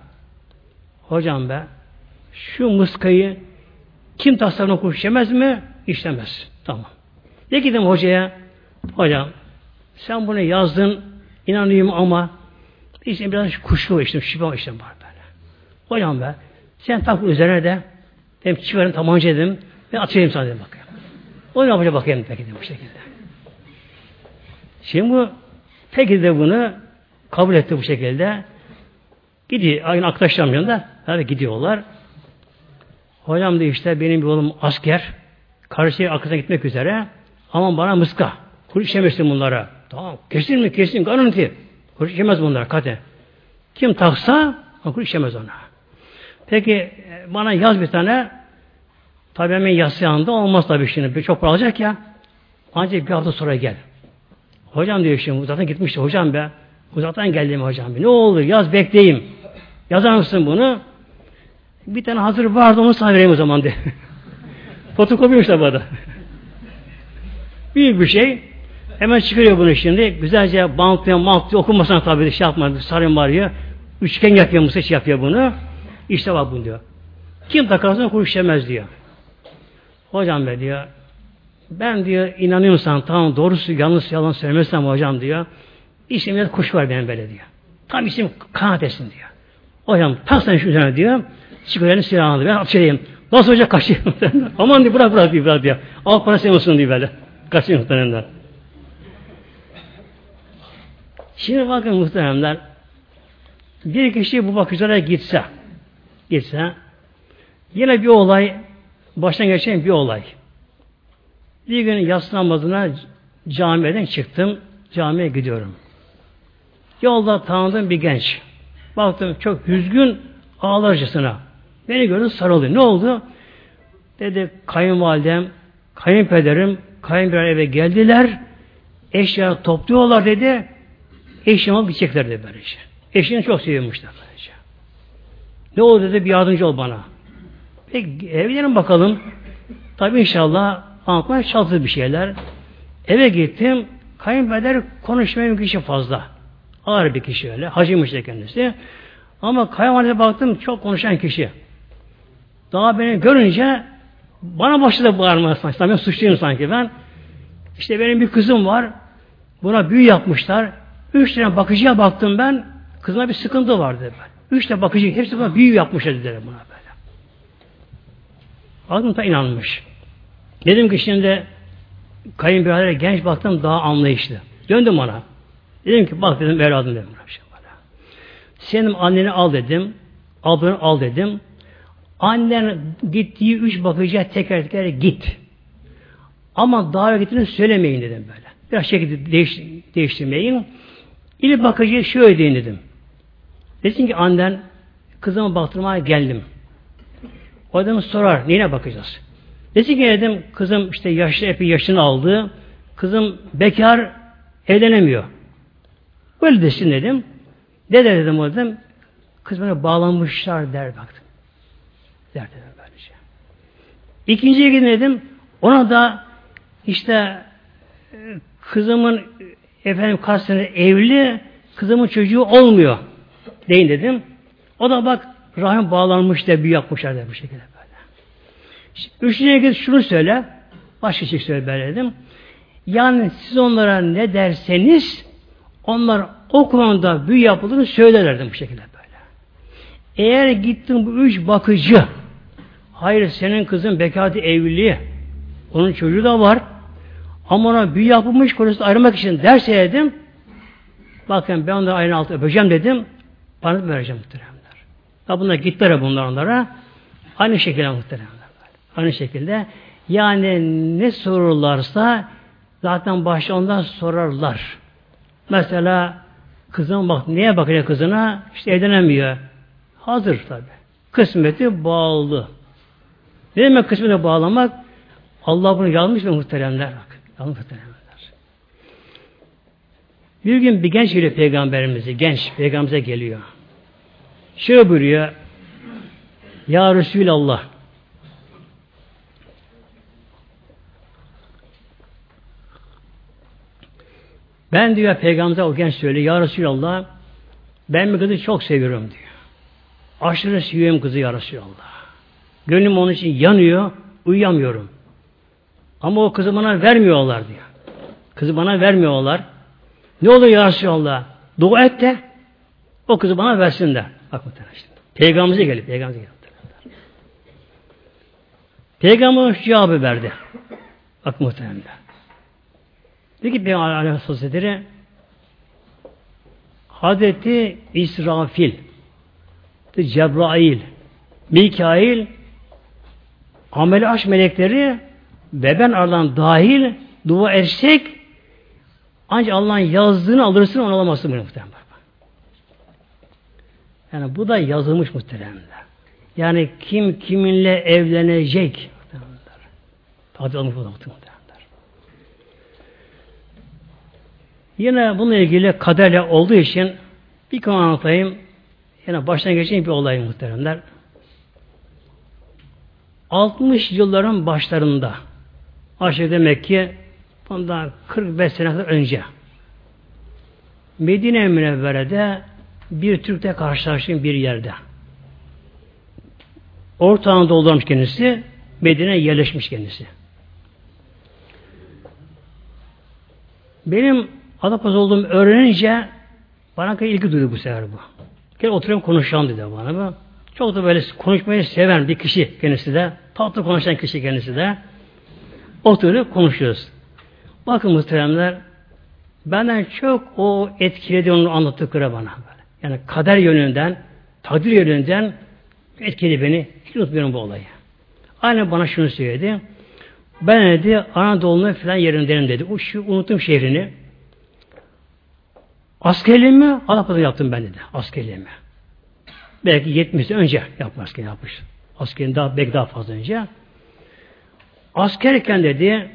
hocam be şu muskayı kim tasarına kuş işlemez mi? İşlemez. Tamam. Ne dedim hocaya? Hocam sen bunu yazdın inanıyorum ama işte biraz kuşku işte şifa işte var böyle. Hocam be sen tak üzerine de hem çıkarın tabanca dedim ve atayım sana dedim bakayım. O ne yapacak bakayım peki dedim bu şekilde. Şimdi bu peki de bunu kabul etti bu şekilde. Gidiyor. Aynı arkadaşlarım yanında. Tabi gidiyorlar. Hocam da işte benim bir oğlum asker. Karşıya arkasına gitmek üzere. Ama bana mıska. Kuru işemesin bunlara. Tamam. Kesin mi? Kesin. Garanti. Kuru işemez bunlar kate. Kim taksa kuru işemez ona. Peki bana yaz bir tane tabi hemen yaz yanında olmaz tabi şimdi. Çok para alacak ya. Ancak bir hafta sonra gel. Hocam diyor şimdi uzaktan gitmişti hocam be. Uzaktan geldim hocam. Ne olur yaz bekleyeyim. Yazar mısın bunu? Bir tane hazır vardı onu sana vereyim o zaman de. Fotokopiymiş da bana. Büyük bir şey. Hemen çıkarıyor bunu şimdi. Güzelce bantlıyor, mantlıyor. Okumasına tabii şey yapma. Sarın var ya. Üçgen yapıyor, mısır şey yapıyor bunu. İşte bak bunu diyor. Kim takarsa kuruş yemez diyor. Hocam be diyor. Ben diyor inanıyorum sana tamam doğrusu yanlış yalan söylemezsem hocam diyor. İşte kuş var benim böyle diyor. Tam isim kanat etsin diyor. Hocam tak sen şu üzerine diyor. Çıkıyor silahını aldı. Ben atışayım. Nasıl olacak kaçayım. Aman diyor bırak bırak diyor. Bırak diyor. Al para sen olsun diyor böyle. Kaçayım muhtemelen. Şimdi bakın muhteremler bir kişi bu bakıcılara gitse gitse yine bir olay baştan geçen bir olay. Bir gün yatsı namazına camiden çıktım. Camiye gidiyorum. Yolda tanıdığım bir genç. Baktım çok hüzgün ağlarcasına. Beni gördü sarıldı. Ne oldu? Dedi kayınvalidem, kayınpederim, kayınbirer eve geldiler. Eşya topluyorlar dedi. Eşyamı gidecekler dedi böylece. Eşini çok seviyormuşlar böylece. Ne oldu dedi bir yardımcı ol bana. Peki eve bakalım. Tabi inşallah anlatmaya çalıştı bir şeyler. Eve gittim. Kayınpeder konuşmaya kişi fazla. Ağır bir kişi öyle. Hacıymış da kendisi. Ama kayınvalide baktım çok konuşan kişi. Daha beni görünce bana başladı bağırmaya sanki. Ben suçluyum sanki ben. İşte benim bir kızım var. Buna büyü yapmışlar. Üç tane bakıcıya baktım ben. Kızına bir sıkıntı vardı ben. Üç tane bakıcı hepsi buna büyü yapmışlar dediler buna böyle. Adım da inanmış. Dedim ki şimdi kayınbirader genç baktım daha anlayışlı. Döndüm ona. Dedim ki bak dedim evladım dedim. Senin anneni al dedim. Ablanı al dedim. Annen gittiği üç bakıcıya teker teker git. Ama davet gittiğini söylemeyin dedim böyle. Biraz şekilde değiş, değiştirmeyin. İlk bakıcıya şöyle deyin dedim. Desin ki annen kızımı baktırmaya geldim. O adam sorar neyine bakacağız? Desin ki dedim kızım işte yaşlı epey yaşını aldı. Kızım bekar evlenemiyor. Böyle desin dedim. Ne der dedim o dedim. Kız bana bağlanmışlar der baktım. Der dedim böylece. İkinciye gidin dedim. Ona da işte e, kızımın efendim kaç sene evli kızımın çocuğu olmuyor deyin dedim. O da bak rahim bağlanmış da büyü yapmışlar der bu şekilde böyle. Üçüncüye gidip şunu söyle. Başka şey söyle böyle dedim. Yani siz onlara ne derseniz onlar o konuda büyü yapıldığını söylerlerdi bu şekilde böyle. Eğer gittin bu üç bakıcı hayır senin kızın bekareti evliliği onun çocuğu da var ama ona büyü yapılmış konusunda ayırmak için ders dedim bakın ben onları aynı altı öpeceğim dedim bana vereceğim muhteremler. Ya bunlar gittiler bunlar onlara Aynı şekilde muhtemelen. Aynı şekilde yani ne sorurlarsa zaten başta ondan sorarlar. Mesela kızım bak niye bakıyor kızına? İşte evlenemiyor. Hazır tabi. Kısmeti bağlı. Ne demek kısmeti bağlamak? Allah bunu yazmış mı muhteremler? Yazmış muhteremler. Bir gün bir genç geliyor peygamberimizi. Genç peygamberimize geliyor. Şöyle buyuruyor. Ya Resulallah. Ben diyor peygamber o genç söylüyor. Ya Resulallah ben bir kızı çok seviyorum diyor. Aşırı seviyorum kızı ya Resulallah. Gönlüm onun için yanıyor. Uyuyamıyorum. Ama o kızı bana vermiyorlar diyor. Kızı bana vermiyorlar. Ne olur ya Resulallah? Dua et de o kızı bana versinler. Bak muhtemelen işte. Peygamberimize gelip peygamberimize gelip. Peygamber cevabı verdi. Bak muhtemelen. Dedi ki Peygamber Aleyhisselatü Hazreti İsrafil Cebrail Mikail amel aş melekleri ve ben aradan dahil dua etsek ancak Allah'ın yazdığını alırsın onu alamazsın muhtemelen. Yani bu da yazılmış muhtemelen. Yani kim kiminle evlenecek muhtemelen. Tabi almış muhtemelen. Yine bununla ilgili kaderle olduğu için bir konu anlatayım. Yine baştan geçen bir olay muhteremler. 60 yılların başlarında aşağı demek ki bundan 45 sene önce Medine Münevvere'de bir Türk'te karşılaştığım bir yerde. Orta Anadolu'daymış kendisi. Medine yerleşmiş kendisi. Benim Adapaz olduğumu öğrenince bana ilgi duydu bu sefer bu. Gel oturalım konuşalım dedi bana. Çok da böyle konuşmayı seven bir kişi kendisi de. Tatlı konuşan kişi kendisi de. Oturup konuşuyoruz. Bakın muhteremler benden çok o etkiledi onu anlattıkları bana. Yani kader yönünden, takdir yönünden etkiledi beni. Hiç unutmuyorum bu olayı. Aynen bana şunu söyledi. Ben dedi Anadolu'nun falan yerindenim dedi. O şu unuttum şehrini. Askerliğimi Avrupa'da yaptım ben dedi. Askerliğimi. Belki 70 sene önce yapmış, asker yapmış. Askerin daha, belki daha fazla önce. Askerken dedi,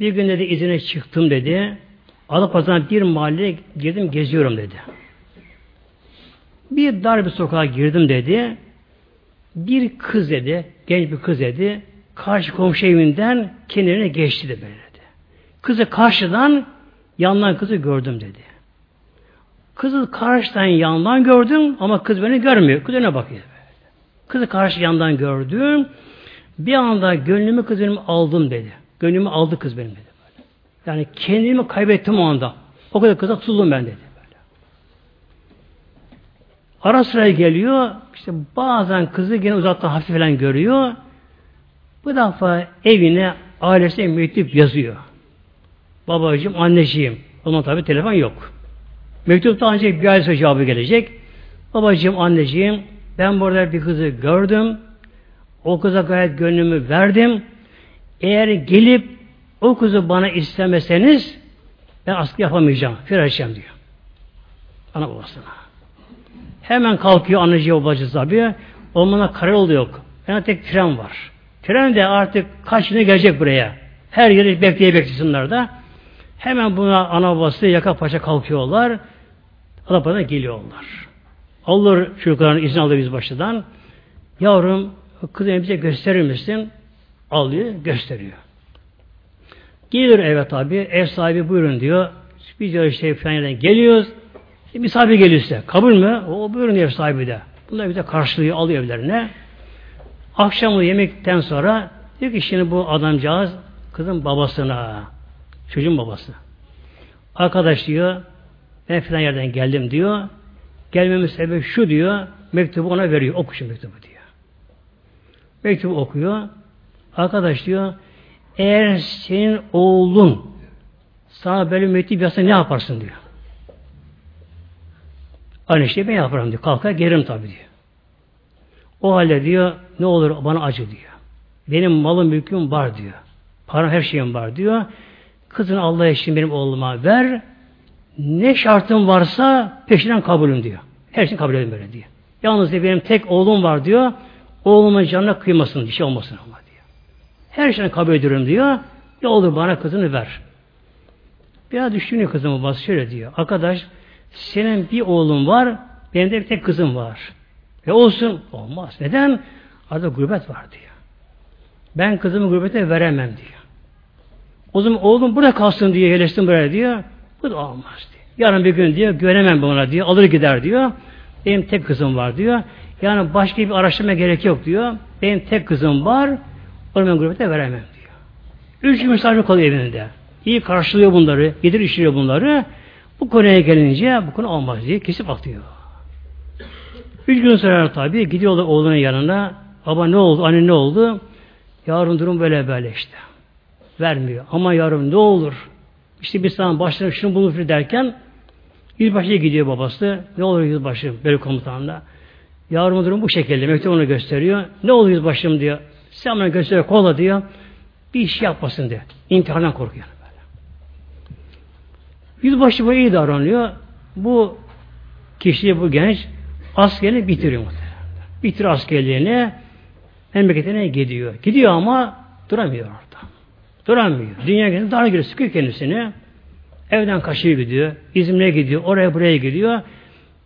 bir gün dedi izine çıktım dedi. Adapazarı'na bir mahalleye girdim, geziyorum dedi. Bir dar bir sokağa girdim dedi. Bir kız dedi, genç bir kız dedi, karşı komşu evinden kenarına geçti de böyle dedi. Kızı karşıdan, yandan kızı gördüm dedi. Kızı karşıdan yandan gördüm ama kız beni görmüyor. Kız öne bakıyor. Kızı karşı yandan gördüm. Bir anda gönlümü kız benim aldım dedi. Gönlümü aldı kız benim dedi. Yani kendimi kaybettim o anda. O kadar kıza tutuldum ben dedi. Ara sıra geliyor. İşte bazen kızı yine uzaktan hafif falan görüyor. Bu defa evine ailesine mektup yazıyor. Babacığım, anneciğim. Onun tabi telefon yok. Mektupta ancak bir ay cevabı gelecek. Babacığım, anneciğim ben burada bir kızı gördüm. O kıza gayet gönlümü verdim. Eğer gelip o kızı bana istemeseniz ben askı yapamayacağım. Firar diyor. Ana babasına. Hemen kalkıyor anneciği babacı tabi. Olmana karayolu yok. Yani tek tren var. Tren de artık kaç güne gelecek buraya. Her yeri bekleye beklesinler de. Hemen buna ana babası yaka paça kalkıyorlar. Arapa'da geliyorlar. Allah çocukların izin alıyor biz başından. Yavrum kızı bize gösterir misin? Alıyor, gösteriyor. Gelir evet abi, ev sahibi buyurun diyor. Biz diyor işte falan geliyoruz. E, misafir geliyor size. Kabul mü? O buyurun ev sahibi de. Bunlar bize karşılıyor, alıyor evlerine. Akşamı yemekten sonra diyor ki şimdi bu adamcağız kızın babasına, çocuğun babası. Arkadaş diyor, ben filan yerden geldim diyor. Gelmemin sebebi şu diyor. Mektubu ona veriyor. Oku şu mektubu diyor. Mektubu okuyor. Arkadaş diyor eğer senin oğlun sana böyle mektup yazsa ne yaparsın diyor. Aynı şeyi ben yaparım diyor. Kalkar gelirim tabii diyor. O halde diyor ne olur bana acı diyor. Benim malım mülküm var diyor. Param her şeyim var diyor. Kızını Allah için benim oğluma ver. Ne şartım varsa peşinden kabulüm diyor. Her şeyi kabul edin böyle diyor. Yalnız diyor, benim tek oğlum var diyor. Oğlumun canına kıymasın, bir şey olmasın ama diyor. Her şeyi kabul ediyorum diyor. Ne olur bana kızını ver. Biraz düşünüyor kızım babası şöyle diyor. Arkadaş senin bir oğlun var, benim de bir tek kızım var. E olsun. Olmaz. Neden? Arada gurbet var diyor. Ben kızımı gurbete veremem diyor. O zaman oğlum burada kalsın diye yerleştim buraya diyor. Bu da olmaz diyor. Yarın bir gün diyor güvenemem buna diyor. Alır gider diyor. Benim tek kızım var diyor. Yani başka bir araştırma gerek yok diyor. Benim tek kızım var. Onu ben gurbete veremem diyor. Üç gün misafir kalıyor evinde. İyi karşılıyor bunları. Yedir işliyor bunları. Bu konuya gelince bu konu olmaz diye kesip atıyor. Üç gün sonra tabi gidiyorlar oğlunun yanına. Baba ne oldu? Anne ne oldu? Yarın durum böyle böyle işte. Vermiyor. Ama yarın ne olur? İşte bir zaman başlarına şunu bulur derken yüzbaşıya gidiyor babası. Ne olur yüzbaşı böyle komutanla. Yarın durum bu şekilde. Mektup onu gösteriyor. Ne olur yüzbaşım diyor. Sen bana gösteriyor kola diyor. Bir iş yapmasın diyor. İmtihandan korkuyor. Böyle. Yüzbaşı bu iyi davranıyor. Bu kişi bu genç askerini bitiriyor muhtemelen. Bitiriyor askerliğini memleketine gidiyor. Gidiyor ama duramıyor. Duramıyor. Dünya kendisi dar giriyor, sıkıyor kendisini. Evden kaçıyor gidiyor. İzmir'e gidiyor. Oraya buraya gidiyor.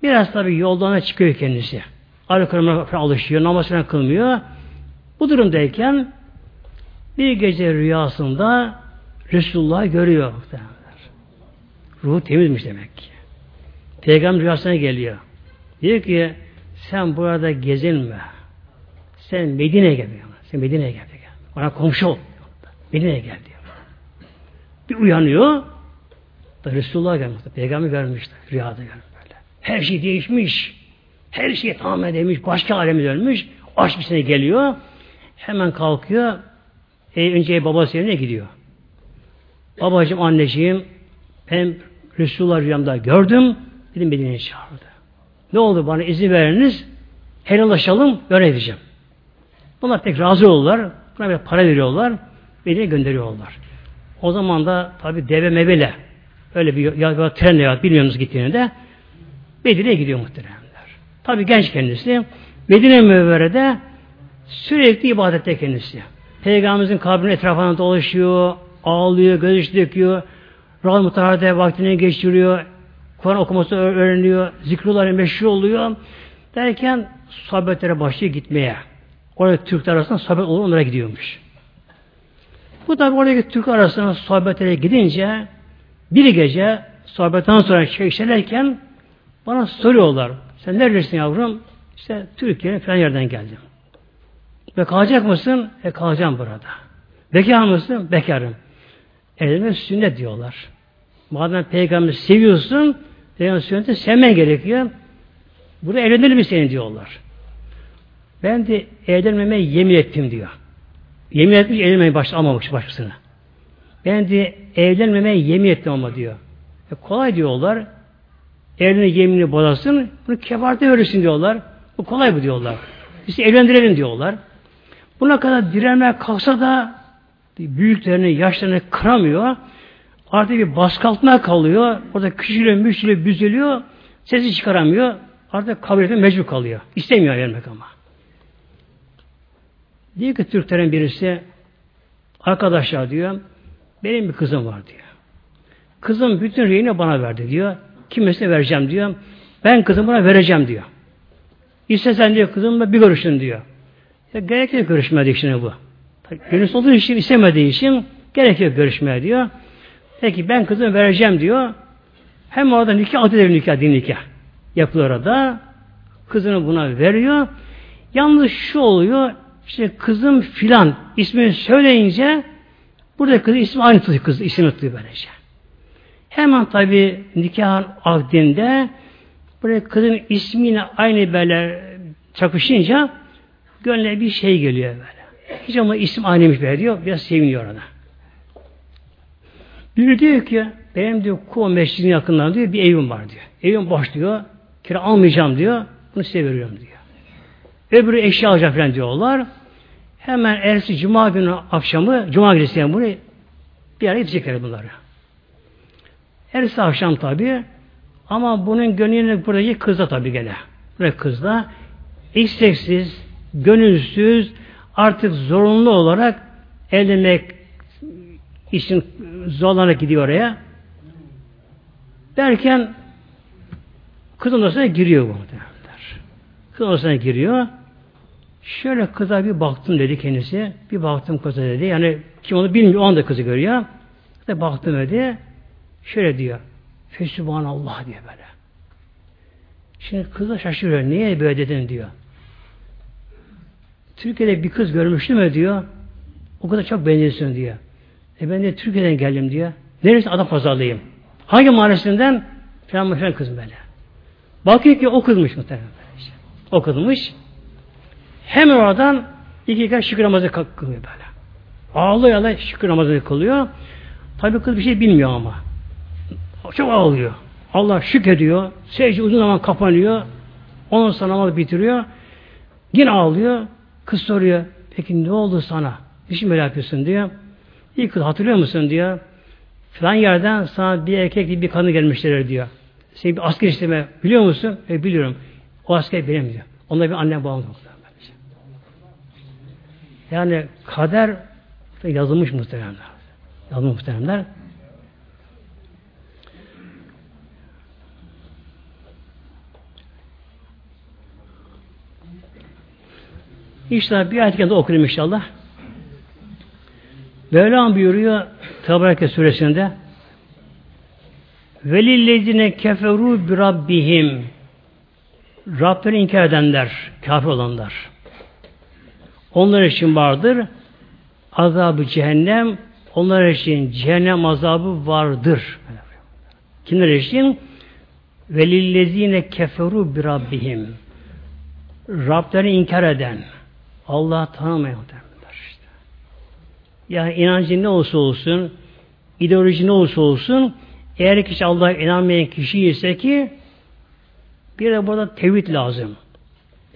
Biraz tabii yoldan çıkıyor kendisi. Alkolüne alışıyor. Namazına kılmıyor. Bu durumdayken bir gece rüyasında Resulullah görüyor. Ruhu temizmiş demek ki. Peygamber rüyasına geliyor. Diyor ki sen burada gezinme. Sen Medine'ye gel. Sen Medine'ye gel. Bana komşu ol. Medine'ye gel diyor. Bir uyanıyor. Da Resulullah gelmiş. Peygamber görmüşler. Rüyada görmüş böyle. Her şey değişmiş. Her şey tamamen demiş. Başka aleme dönmüş. Aşk bir sene geliyor. Hemen kalkıyor. E, önce babası yerine gidiyor. Babacığım, anneciğim ben Resulullah rüyamda gördüm. Dedim Medine'ye çağırdı. Ne oldu bana izin veriniz? Helallaşalım, öğreteceğim. Bunlar pek razı olurlar. Buna bir para veriyorlar. Medine'ye gönderiyorlar. O zaman da tabi deve mevele öyle bir ya, ya trenle ya bilmiyorsunuz gittiğini de Medine'ye gidiyor muhteremler. Tabi genç kendisi. Medine Mevvere'de sürekli ibadette kendisi. Peygamberimizin kabrinin etrafında dolaşıyor, ağlıyor, göz döküyor, Rahmet Mutahara'da vaktini geçiriyor, Kur'an okuması öğreniyor, zikruları meşhur oluyor. Derken sohbetlere başlıyor gitmeye. Oraya Türkler arasında sohbet olur, onlara gidiyormuş. Bu tabi oradaki Türk arasında sohbetlere gidince bir gece sohbetten sonra çekişerlerken bana soruyorlar. Sen neredesin yavrum? İşte Türkiye'nin falan yerden geldim. Ve kalacak mısın? E kalacağım burada. Bekar mısın? Bekarım. Evlenme sünnet diyorlar. Madem peygamberi seviyorsun, peygamber sünneti sevmen gerekiyor. Burada evlenir mi seni diyorlar. Ben de evlenmemeye yemin ettim diyor. Yemin etmiş, evlenmeyi başta almamış başkasına. Ben de evlenmemeye yemin ettim ama diyor. E kolay diyorlar. Evlenme yeminini bozasın, bunu kefarete verirsin diyorlar. Bu kolay bu diyorlar. Biz evlendirelim diyorlar. Buna kadar direnmeye kalksa da büyüklerini, yaşlarını kıramıyor. Artık bir baskı altına kalıyor. Orada küçülüyor, müşülüyor, büzülüyor. Sesi çıkaramıyor. Artık kabul etmeye mecbur kalıyor. İstemiyor vermek ama. Diyor ki Türklerin birisi arkadaşlar diyor benim bir kızım var diyor. Kızım bütün reyini bana verdi diyor. Kimesine vereceğim diyor. Ben kızım buna vereceğim diyor. İstesen diyor kızımla bir görüşün diyor. Ya gerek yok görüşmediği için bu. Gönüllü olduğu için istemediği için gerek yok görüşmeye diyor. Peki ben kızımı vereceğim diyor. Hem orada nikah adı nikah din nikah. Yapılıyor orada. Kızını buna veriyor. Yalnız şu oluyor. İşte kızım filan ismini söyleyince burada kız ismi aynı tutuyor kız ismi tutuyor böylece. Hemen tabi nikahın akdinde buraya kızın ismiyle aynı böyle çakışınca gönlüne bir şey geliyor böyle. Hiç ama isim aynıymış böyle diyor. Biraz seviniyor orada. Biri diyor ki benim diyor Kuva Mescidinin yakınlarında diyor bir evim var diyor. Evim boş diyor. Kira almayacağım diyor. Bunu size veriyorum diyor. Öbürü eşya alacak falan diyorlar. Hemen ersi cuma günü akşamı, cuma gecesi yani bunu bir yere gidecekler bunları. Ersi akşam tabi ama bunun gönlünü buradaki kızda tabi gene. Ve kızda isteksiz, gönülsüz, artık zorunlu olarak evlenmek için zorlanarak gidiyor oraya. Derken kız odasına giriyor bu muhtemelenler. Kız odasına giriyor. Şöyle kıza bir baktım dedi kendisi. Bir baktım kıza dedi. Yani kim onu bilmiyor. O anda kızı görüyor. De baktım dedi. Şöyle diyor. Fesubhanallah diyor böyle. Şimdi kız da şaşırıyor. Niye böyle dedin diyor. Türkiye'de bir kız görmüştüm mü diyor. O kadar çok benziyorsun diyor. E ben de Türkiye'den geldim diyor. Neresi adam pazarlıyım. Hangi mahallesinden? Falan falan kız böyle. Bakıyor ki o kızmış muhtemelen. O kızmış. Hemen oradan iki kere şükür namazı kılıyor böyle. Ağlıyor ağlıyor şükür namazını kılıyor. Tabi kız bir şey bilmiyor ama. Çok ağlıyor. Allah şükrediyor. Secde uzun zaman kapanıyor. Ondan sonra namazı bitiriyor. Yine ağlıyor. Kız soruyor. Peki ne oldu sana? Şey mi yapıyorsun diyor. İlk kız hatırlıyor musun diyor. Falan yerden sana bir erkek bir kanı gelmişler diyor. Seni bir asker isteme biliyor musun? E biliyorum. O asker benim diyor. Onda bir anne babam yok. Yani kader yazılmış muhteremler. Yazılmış muhteremler. İnşallah bir ayet kendi okuyayım inşallah. Mevlam buyuruyor Tebareke suresinde Velillezine keferu bi rabbihim Rablerini inkar edenler, kafir olanlar. Onlar için vardır azabı cehennem, onlar için cehennem azabı vardır. Kimler için? Velillezine keferu bi rabbihim Rablerini inkar eden, Allah tanımayan işte. Yani inancın ne olursa olsun, ideoloji ne olursa olsun, eğer kişi Allah'a inanmayan kişi ise ki bir de burada tevhid lazım.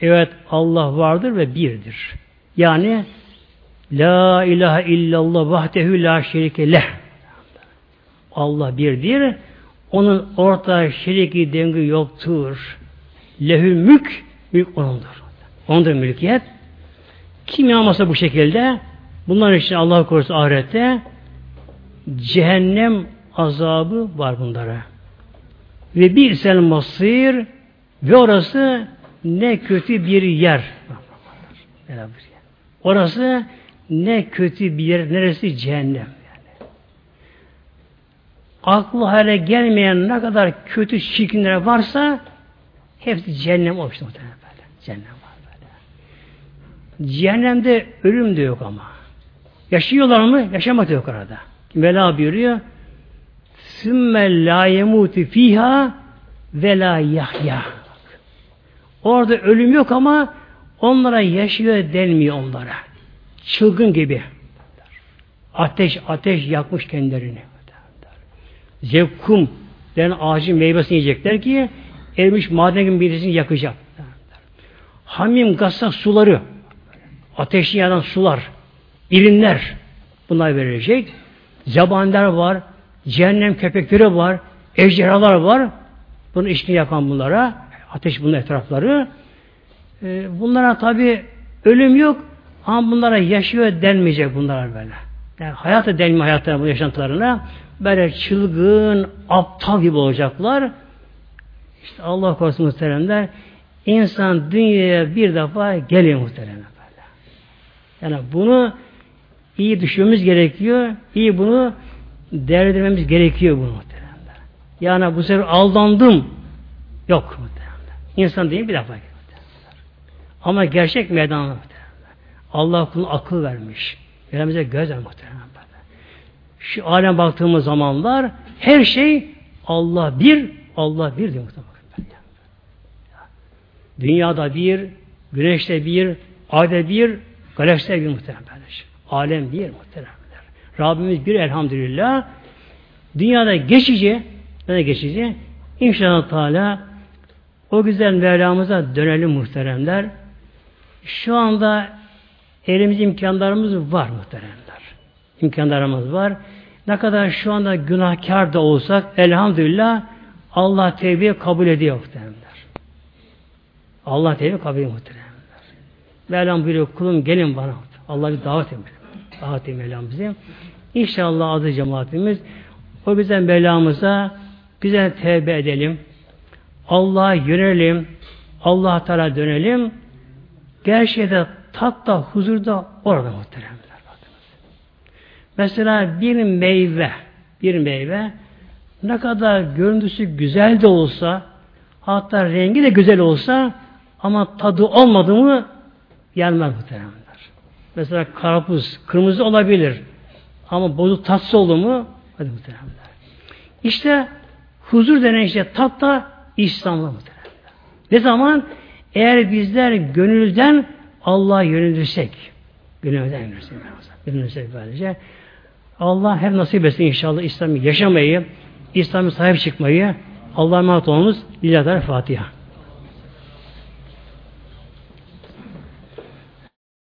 Evet Allah vardır ve birdir. Yani La ilahe illallah vahdehu la şerike leh. Allah birdir. Onun orta şeriki dengi yoktur. Lehül mülk, mülk onundur. Ondur mülkiyet. Kim inanmasa bu şekilde bunlar için Allah korusun ahirette cehennem azabı var bunlara. Ve bir sel masir ve orası ne kötü bir yer. Orası ne kötü bir yer. Neresi cehennem. Yani. Aklı hale gelmeyen ne kadar kötü şirkinler varsa hepsi cehennem olmuştu muhtemelen böyle. Cehennem var böyle. Cehennemde ölüm de yok ama. Yaşıyorlar mı? Yaşamak da yok arada. Mela buyuruyor. Sümme la yemutu fiha ve la yahya. Orada ölüm yok ama onlara yaşıyor denmiyor onlara. Çılgın gibi. Ateş ateş yakmış kendilerini. Zevkum denen ağacın meyvesini yiyecekler ki erimiş maden gibi birisini yakacak. Hamim gassak suları ateşli yanan sular irinler bunlar verilecek. Zabaniler var, cehennem köpekleri var, ejderhalar var. Bunu içini yakan bunlara, ateş bunun etrafları. Ee, bunlara tabi ölüm yok ama bunlara yaşıyor denmeyecek bunlara böyle. Yani hayata denme hayatlarına, bu yaşantılarına böyle çılgın, aptal gibi olacaklar. İşte Allah korusun muhteremler insan dünyaya bir defa geliyor muhteremler böyle. Yani bunu iyi düşünmemiz gerekiyor. iyi bunu değerlendirmemiz gerekiyor bunu muhteremler. Yani bu sefer aldandım. Yok muhteremler. İnsan değil bir defa. Ama gerçek muhteremler. Allah kuluna akıl vermiş. Yerimize göz ver. Şu alem baktığımız zamanlar her şey Allah bir, Allah bir diyor muhtemelen. Dünyada bir, güneşte bir, ayda bir, galakside bir muhtemelen. Alem bir muhteremler. Rabbimiz bir elhamdülillah. Dünyada geçici, ne geçici? İnşallah Teala o güzel Mevlamıza dönelim muhteremler. Şu anda elimizde imkanlarımız var muhteremler. İmkanlarımız var. Ne kadar şu anda günahkar da olsak elhamdülillah Allah tevbe kabul ediyor muhteremler. Allah tevbe kabul ediyor muhteremler. Mevlam buyuruyor kulum gelin bana. Allah bir davet ediyor. Davet ediyor Mevlam bizi. İnşallah aziz cemaatimiz o bizden Mevlamıza güzel tevbe edelim. Allah'a yönelim. Allah'a Teala dönelim. Gerçekte tatta, huzurda orada muhteremler. Mesela bir meyve, bir meyve ne kadar görüntüsü güzel de olsa, hatta rengi de güzel olsa ama tadı olmadı mı yenmez muhteremler. Mesela karpuz kırmızı olabilir ama bozuk tatsız oldu mu hadi muhteremler. İşte huzur denen işte tat da İslam'da muhteremler. Ne zaman? Eğer bizler gönülden Allah'a yönelirsek, gönülden yönelirsek, yönelirsek böylece, Allah hep nasip etsin inşallah İslam'ı yaşamayı, İslam'ı sahip çıkmayı, Allah'a emanet olmamız Lillahi Fatiha.